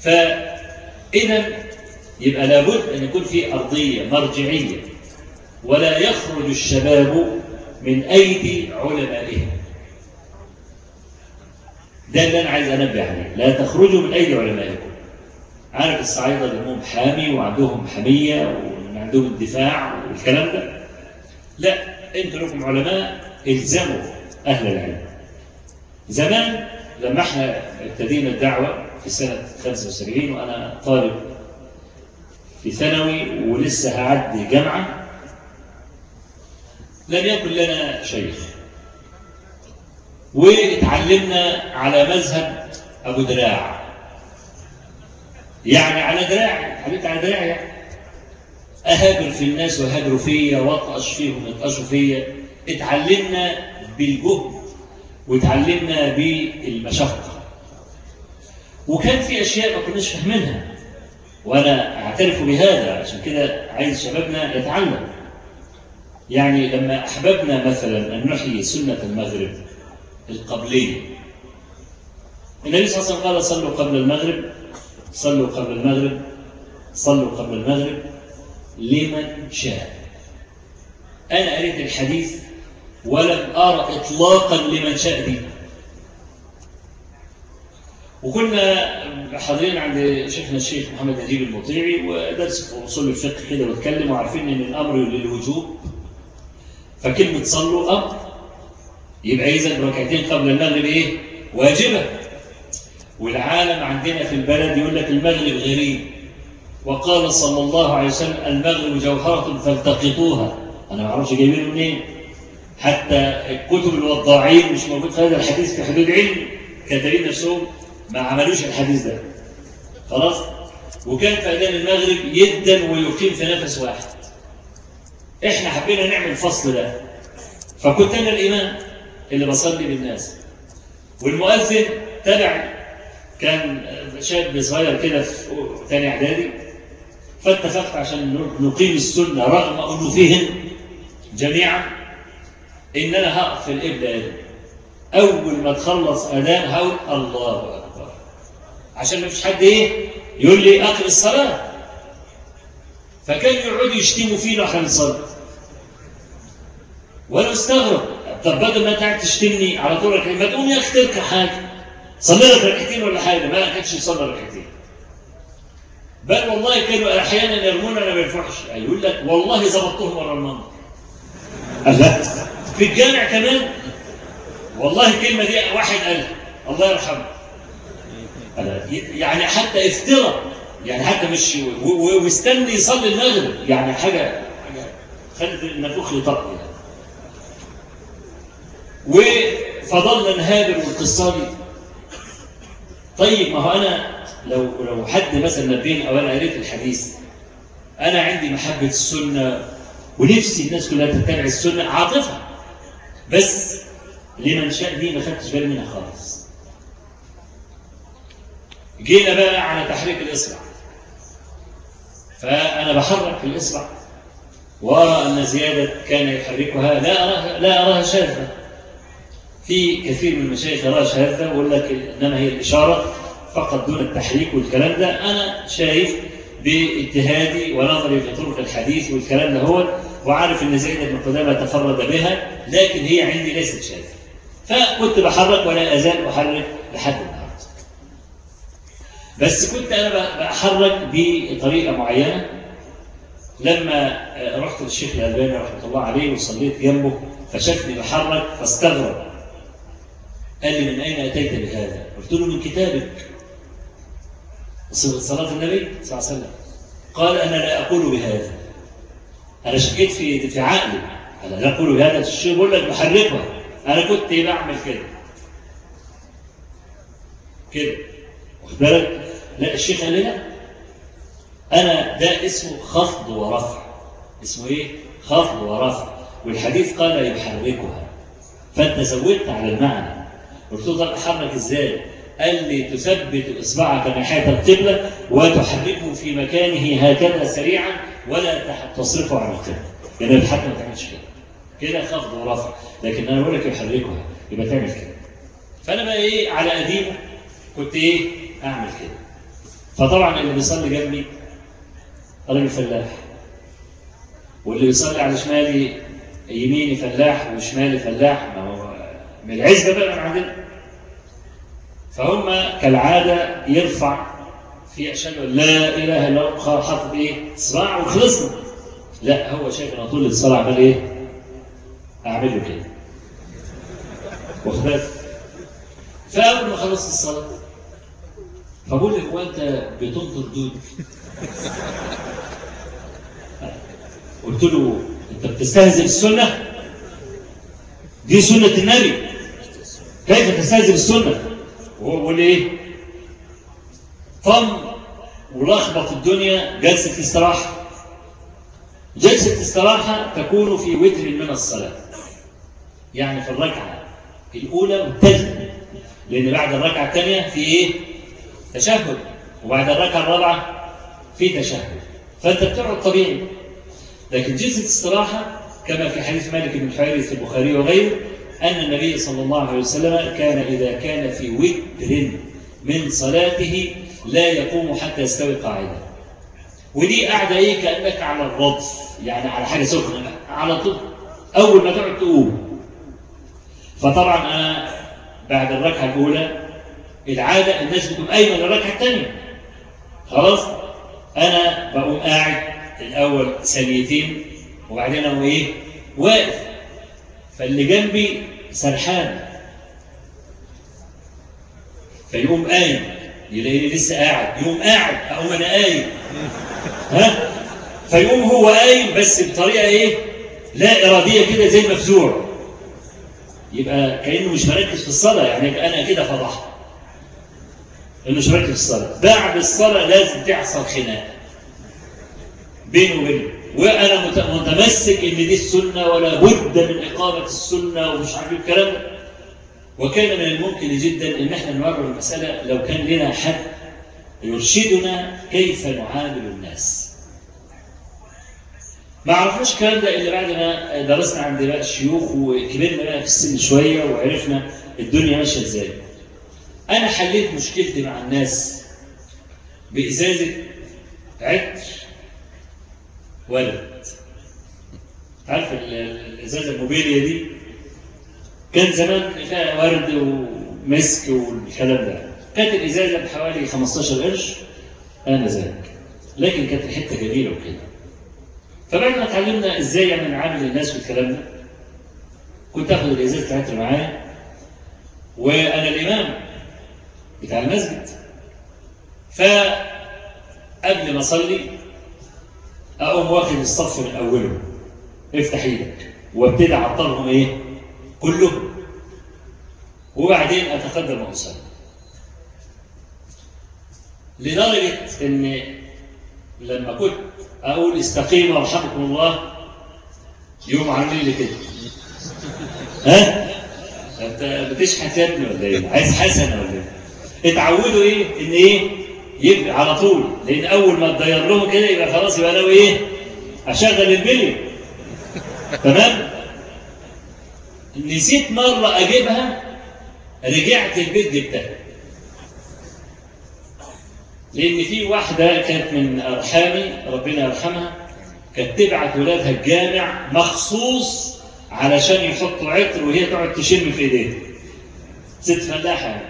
فإذا يبقى لابد أن يكون في أرضية مرجعية. ولا يخرج الشباب من أيدي علمائهم. ده اللي أنا عايز أنبه عليه. لا تخرجوا من أيدي علمائكم. عارف الصعايدة لهم حامي وعندهم حمية وعندهم الدفاع والكلام ده؟ لا أنتوا لكم علماء الزموا أهل العلم. زمان لما إحنا ابتدينا الدعوة في سنة 75 وأنا طالب في ثانوي ولسه هعدي جامعة لم يكن لنا شيخ. واتعلمنا على مذهب أبو دراع. يعني على دراعي اتعلمت على دراعي يعني. اهاجر في الناس وهاجروا فيا وأطقش فيهم يطقشوا فيا. اتعلمنا بالجهد واتعلمنا بالمشقة. وكان في أشياء ما كناش فاهمينها. وأنا أعترف بهذا عشان كده عايز شبابنا يتعلم يعني لما أحببنا مثلا أن نحيي سنة المغرب القبلية. النبي صلى الله عليه وسلم قال صلوا قبل المغرب صلوا قبل المغرب صلوا قبل المغرب. لمن شاء؟ أنا قريت الحديث ولم أرى إطلاقا لمن شاء دي وكنا حاضرين عند شيخنا الشيخ محمد نجيب المطيعي ودرس في أصول الفقه كده واتكلم وعارفين إن الأمر للوجوب فكلمه صلوا أمر يبقى اذا ركعتين قبل المغرب إيه؟ واجبة. والعالم عندنا في البلد يقول لك المغرب غريب. وقال صلى الله عليه وسلم المغرب جوهرة فالتقطوها. أنا ما أعرفش جايبينه منين. حتى كتب الوضاعين مش موجود في هذا الحديث في حدود علم. كاتبين نفسهم ما عملوش الحديث ده. خلاص؟ وكان في أذان المغرب يدا ويقيم في نفس واحد. إحنا حبينا نعمل الفصل ده. فكنت أنا الإمام اللي بصلي بالناس. والمؤذن تبع كان شاب صغير كده في ثاني إعدادي فاتفقت عشان نقيم السنة رغم انه فيهن جميعا إن أنا هقف دي أول ما تخلص اذان هقول الله أكبر. عشان ما فيش حد إيه؟ يقول لي أقم الصلاة. فكان يقعدوا يشتموا فينا وإحنا بنصلي وأنا مستغرب. طب بدل ما انت تشتمني على طول ركعتين ما تقوم يا أخي تركع حاجة. صلي لك ركعتين ولا حاجة؟ ما كانش يصلي ركعتين. بل والله كانوا أحيانا يرمونا ما بينفعش يقول لك والله ظبطتهم ورا المنبر لا. في الجامع كمان؟ والله الكلمة دي واحد قالها. الله يرحمه. يعني حتى افترى يعني حتى مش واستني يصلي المغرب. يعني حاجة خلت النفوخ يطق يعني. وفضلنا نهاجر والقصة دي. طيب ما هو أنا لو لو حد مثلا نبهني أو أنا قريت الحديث أنا عندي محبة السنة ونفسي الناس كلها تتبع السنة عاطفة. بس لمن شاء دي ما خدتش بالي منها خالص. جينا بقى على تحريك الاصبع فأنا بحرك الإصبع. وارى ان زيادة كان يحركها لا أراها لا أراها شاذة. في كثير من المشايخ يراها شاذة ويقول لك إنما هي الإشارة فقط دون التحريك والكلام ده. أنا شايف بإجتهادي ونظري في طرق الحديث والكلام ده هو وعارف إن زيد بن قدامة تفرد بها لكن هي عندي ليست شاذة. فكنت بحرك ولا أزال أحرك لحد النهارده بس كنت أنا بحرك بطريقة معينة. لما رحت للشيخ الألباني رحمة الله عليه وصليت جنبه فشافني بحرك فاستغرب. قال لي من أين أتيت بهذا؟ قلت له من كتابك. صلاة النبي صلى الله عليه وسلم. قال أنا لا أقول بهذا. أنا شكيت في في عقلي. أنا لا أقول بهذا. الشيء بقول لك بحركها أنا كنت بعمل كده. كده. واخد بالك؟ لا الشيخ قال لي لا. أنا ده اسمه خفض ورفع. اسمه إيه؟ خفض ورفع. والحديث قال يحركها. فانت زودت على المعنى. قلت له طب أحرك إزاي؟ قال لي تثبت إصبعك ناحية القبلة وتحركه في مكانه هكذا سريعا ولا تصرفه عن القبلة. يعني الحكم ما تعملش كده. كده خفض ورفع. لكن أنا بقول لك يحركها. يبقى تعمل كده. فأنا بقى إيه؟ على قديمة كنت إيه؟ أعمل كده. فطبعا اللي بيصلي جنبي راجل فلاح واللي بيصلي على شمالي يميني فلاح وشمالي فلاح ما هو من العزبه بقى من عندنا فهم كالعادة يرفع في أشهد أن لا إله إلا الله حاطط إيه؟ صباع وخلصنا لا هو شايف إن طول الصلاة عمال إيه؟ أعمل له كده واخد بالك؟ فأول ما خلصت الصلاة فبقول لك هو انت بتنطر دود قلت له انت بتستهزئ السنة دي سنة النبي. كيف تستهزئ السنة وهو بيقول إيه؟ طم ولخبط الدنيا جلسة استراحة. جلسة استراحة تكون في وتر من الصلاة. يعني في الركعة الأولى متزنه لأن بعد الركعة الثانية في إيه؟ تشهد وبعد الركعه الرابعه في تشهد. فانت بتقعد طبيعي لكن جلسة استراحة كما في حديث مالك بن في البخاري وغيره أن النبي صلى الله عليه وسلم كان إذا كان في وتر من صلاته لا يقوم حتى يستوي قاعدا ودي قاعدة إيه كانك على الرضف يعني على حاجة سخنه على طول. أول ما تقعد تقوم. فطبعا أنا بعد الركعة الأولى العادة الناس بتقوم قايمه للركعة الثانية. خلاص؟ أنا بقوم قاعد الأول ثانيتين وبعدين أقوم إيه؟ واقف. فاللي جنبي سرحان. فيقوم قايم. يلاقيني لسه قاعد. يقوم قاعد. أقوم أنا قايم. ها؟ فيقوم هو قايم بس بطريقة إيه؟ لا إرادية كده زي المفزوع. يبقى كأنه مش مركز في الصلاة يعني أنا كده فضحت. انه مش مركز في الصلاة. بعد الصلاة لازم تحصل خناقه بينه وبينه وأنا متمسك إن دي السنة ولا بد من إقامة السنة ومش عارف الكلام ده. وكان من الممكن جدا إن إحنا نمرر المسألة لو كان لنا حد يرشدنا كيف نعامل الناس. ما عرفناش الكلام ده إلا بعد ما درسنا عند بقى الشيوخ وكبرنا بقى في السن شوية وعرفنا الدنيا ماشية إزاي. أنا حليت مشكلتي مع الناس بإزازة عطر ولد. عارف الإزازة الموبيليا دي؟ كان زمان فيها ورد ومسك والكلام ده. كانت الإزازة بحوالي 15 قرش انذاك لكن كانت الحته جميلة وكده. فبعد ما اتعلمنا إزاي يعني نعامل الناس والكلام ده كنت آخد الإزازة بتاعتي معايا وأنا الإمام بتاع المسجد. فقبل ما أصلي أقوم واخد الصف من أوله. افتح إيدك. وابتدي أعطلهم إيه؟ كلهم. وبعدين أتقدم وأصلي. لدرجة إن لما كنت أقول استقيموا رحمكم الله يوم عاملين لي كده. ها؟ أنت بتشحت يا ابني ولا إيه؟ عايز حسنة ولا إيه؟ اتعودوا إيه؟ ان إيه؟ يبقى على طول. لأن اول ما تغير لهم كده يبقى خلاص يبقى أنا إيه؟ اشغل المليون تمام؟ نسيت مرة اجيبها رجعت البيت جبتها. لأن في واحدة كانت من أرحامي ربنا يرحمها كانت تبعت ولادها الجامع مخصوص علشان يحطوا عطر وهي تقعد تشم في ايديها. ست فلاحة.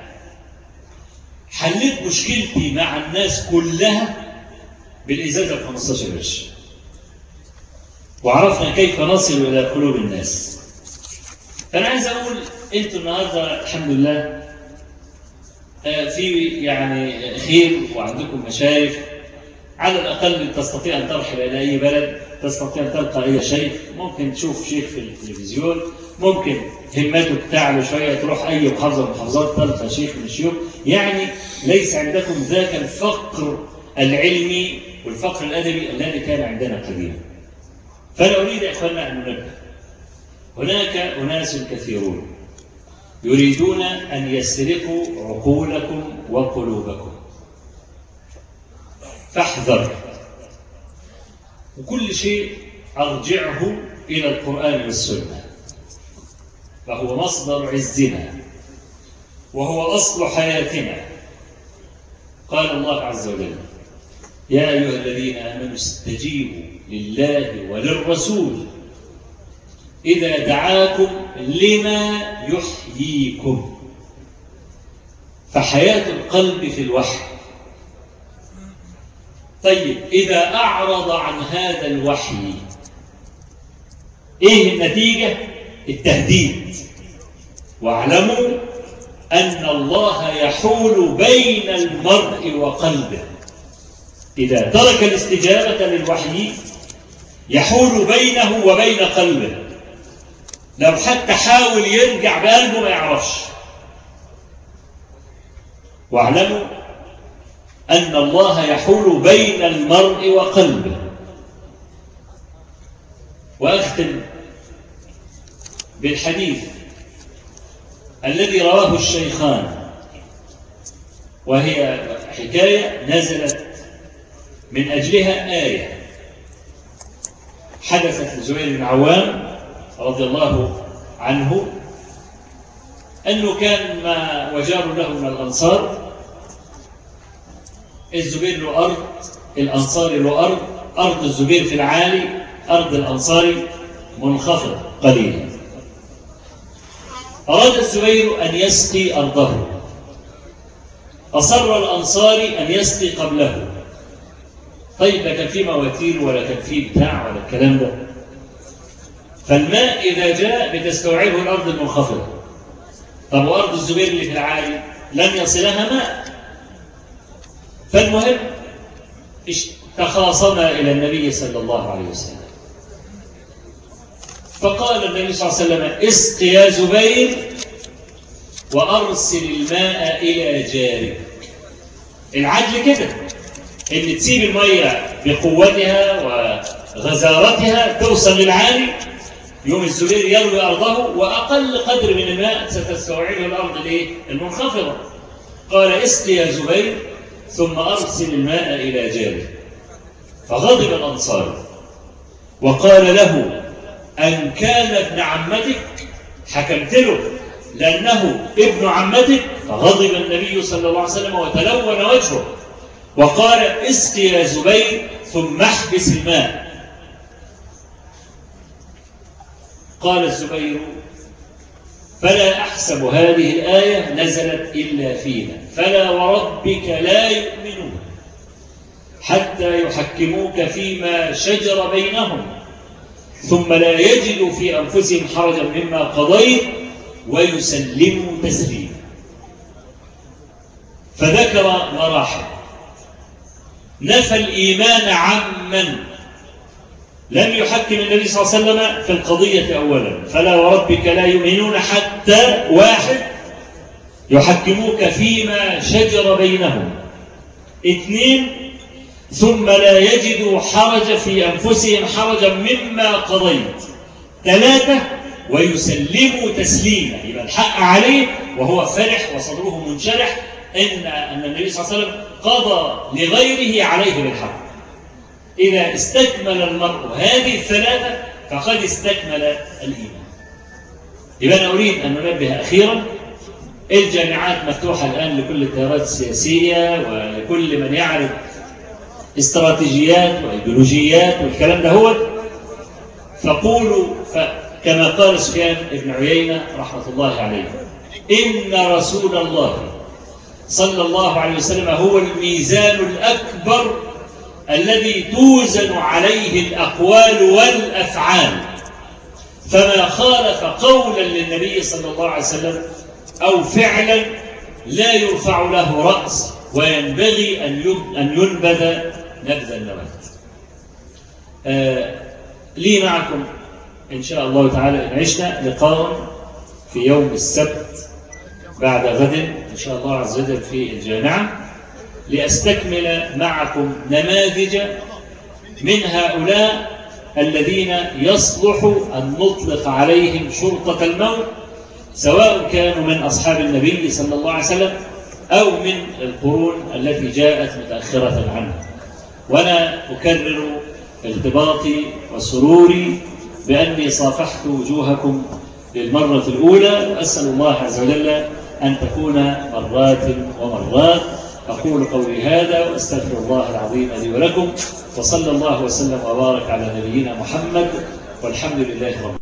حليت مشكلتي مع الناس كلها بالإزازة ب 15 قرش. وعرفنا كيف نصل إلى قلوب الناس. فانا عايز أقول أنتوا النهارده الحمد لله في يعني خير وعندكم مشايخ. على الأقل تستطيع أن ترحل إلى أي بلد تستطيع أن تلقى أي شيخ ممكن تشوف شيخ في التلفزيون ممكن همتك تعلو شوية تروح أي محافظة من المحافظات تلقى شيخ من الشيوخ. يعني ليس عندكم ذاك الفقر العلمي والفقر الأدبي الذي كان عندنا قديما فانا أريد يا إخواننا أن ننبه هناك أناس كثيرون يريدون أن يسرقوا عقولكم وقلوبكم. فاحذر. وكل شيء أرجعه إلى القرآن والسنة. فهو مصدر عزنا. وهو أصل حياتنا. قال الله عز وجل يا أيها الذين آمنوا استجيبوا لله وللرسول إذا دعاكم لما يحييكم. فحياة القلب في الوحي. طيب إذا أعرض عن هذا الوحي إيه النتيجة؟ التهديد. واعلموا أن الله يحول بين المرء وقلبه. إذا ترك الاستجابة للوحي يحول بينه وبين قلبه. لو حتى حاول يرجع بقلبه ما يعرفش. واعلموا أن الله يحول بين المرء وقلبه. وأختم بالحديث الذي رواه الشيخان وهي حكاية نزلت من أجلها آية. حدثت لزبير بن عوام رضي الله عنه أنه كان مع وجار له من الأنصار. الزبير له أرض الانصاري له أرض أرض الزبير في العالي أرض الانصاري منخفض قليلا. أراد الزبير أن يسقي أرضه. أصر الانصاري أن يسقي قبله. طيب لا كان في مواتير ولا كان في بتاع ولا الكلام ده. فالماء إذا جاء بتستوعبه الأرض المنخفضة. طب وأرض الزبير اللي في العالي لم يصلها ماء. فالمهم تخاصما إلى النبي صلى الله عليه وسلم. فقال النبي صلى الله عليه وسلم اسق يا زبير وأرسل الماء إلى جارك العدل كده إن تسيب المية بقوتها وغزارتها توصل للعالي يوم الزبير يروي أرضه وأقل قدر من الماء ستستوعبه الأرض الإيه؟ المنخفضة. قال اسقي يا زبير ثم أرسل الماء إلى جاره. فغضب الأنصار وقال له أن كان ابن عمتك حكمت له لأنه ابن عمتك فغضب النبي صلى الله عليه وسلم وتلون وجهه وقال اسقي يا زبير ثم احبس الماء. قال الزبير فلا أحسب هذه الآية نزلت إلا فينا فلا وربك لا يؤمنون حتى يحكموك فيما شجر بينهم. ثم لا يجدوا في أنفسهم حرجا مما قضيت ويسلموا تسليما. فذكر مراحل نفى الإيمان عمن لم يحكم النبي صلى الله عليه وسلم في القضية أولا. فلا وربك لا يؤمنون حتى واحد يحكموك فيما شجر بينهم. اثنين ثم لا يجدوا حرج في أنفسهم حرجا مما قضيت. ثلاثة ويسلموا تسليما. يبقى الحق عليه وهو فرح وصدره منشرح. إن أن النبي صلى الله عليه وسلم قضى لغيره عليه بالحق. إذا استكمل المرء هذه الثلاثة فقد استكمل الإيمان. يبقى أنا أريد أن ننبه أخيرا. الجامعات مفتوحة الآن لكل التيارات السياسية ولكل من يعرف استراتيجيات وإيديولوجيات والكلام ده هو فقولوا كما قال سفيان بن عيينة رحمة الله عليه. إن رسول الله صلى الله عليه وسلم هو الميزان الأكبر الذي توزن عليه الأقوال والأفعال. فما خالف قولا للنبي صلى الله عليه وسلم أو فعلا لا يرفع له رأس وينبغي أن ينبذ نبذ النواة آه لي معكم إن شاء الله تعالى إن عشنا لقاء في يوم السبت بعد غد. إن شاء الله عز وجل في الجامعة. لأستكمل معكم نماذج من هؤلاء الذين يصلح أن نطلق عليهم شرطة الموت سواء كانوا من أصحاب النبي صلى الله عليه وسلم أو من القرون التي جاءت متأخرة عنه. وأنا أكرر ارتباطي وسروري بأني صافحت وجوهكم للمرة الأولى. وأسأل الله عز وجل أن تكون مرات ومرات. أقول قولي هذا وأستغفر الله العظيم لي ولكم. وصلى الله وسلم وبارك على نبينا محمد والحمد لله رب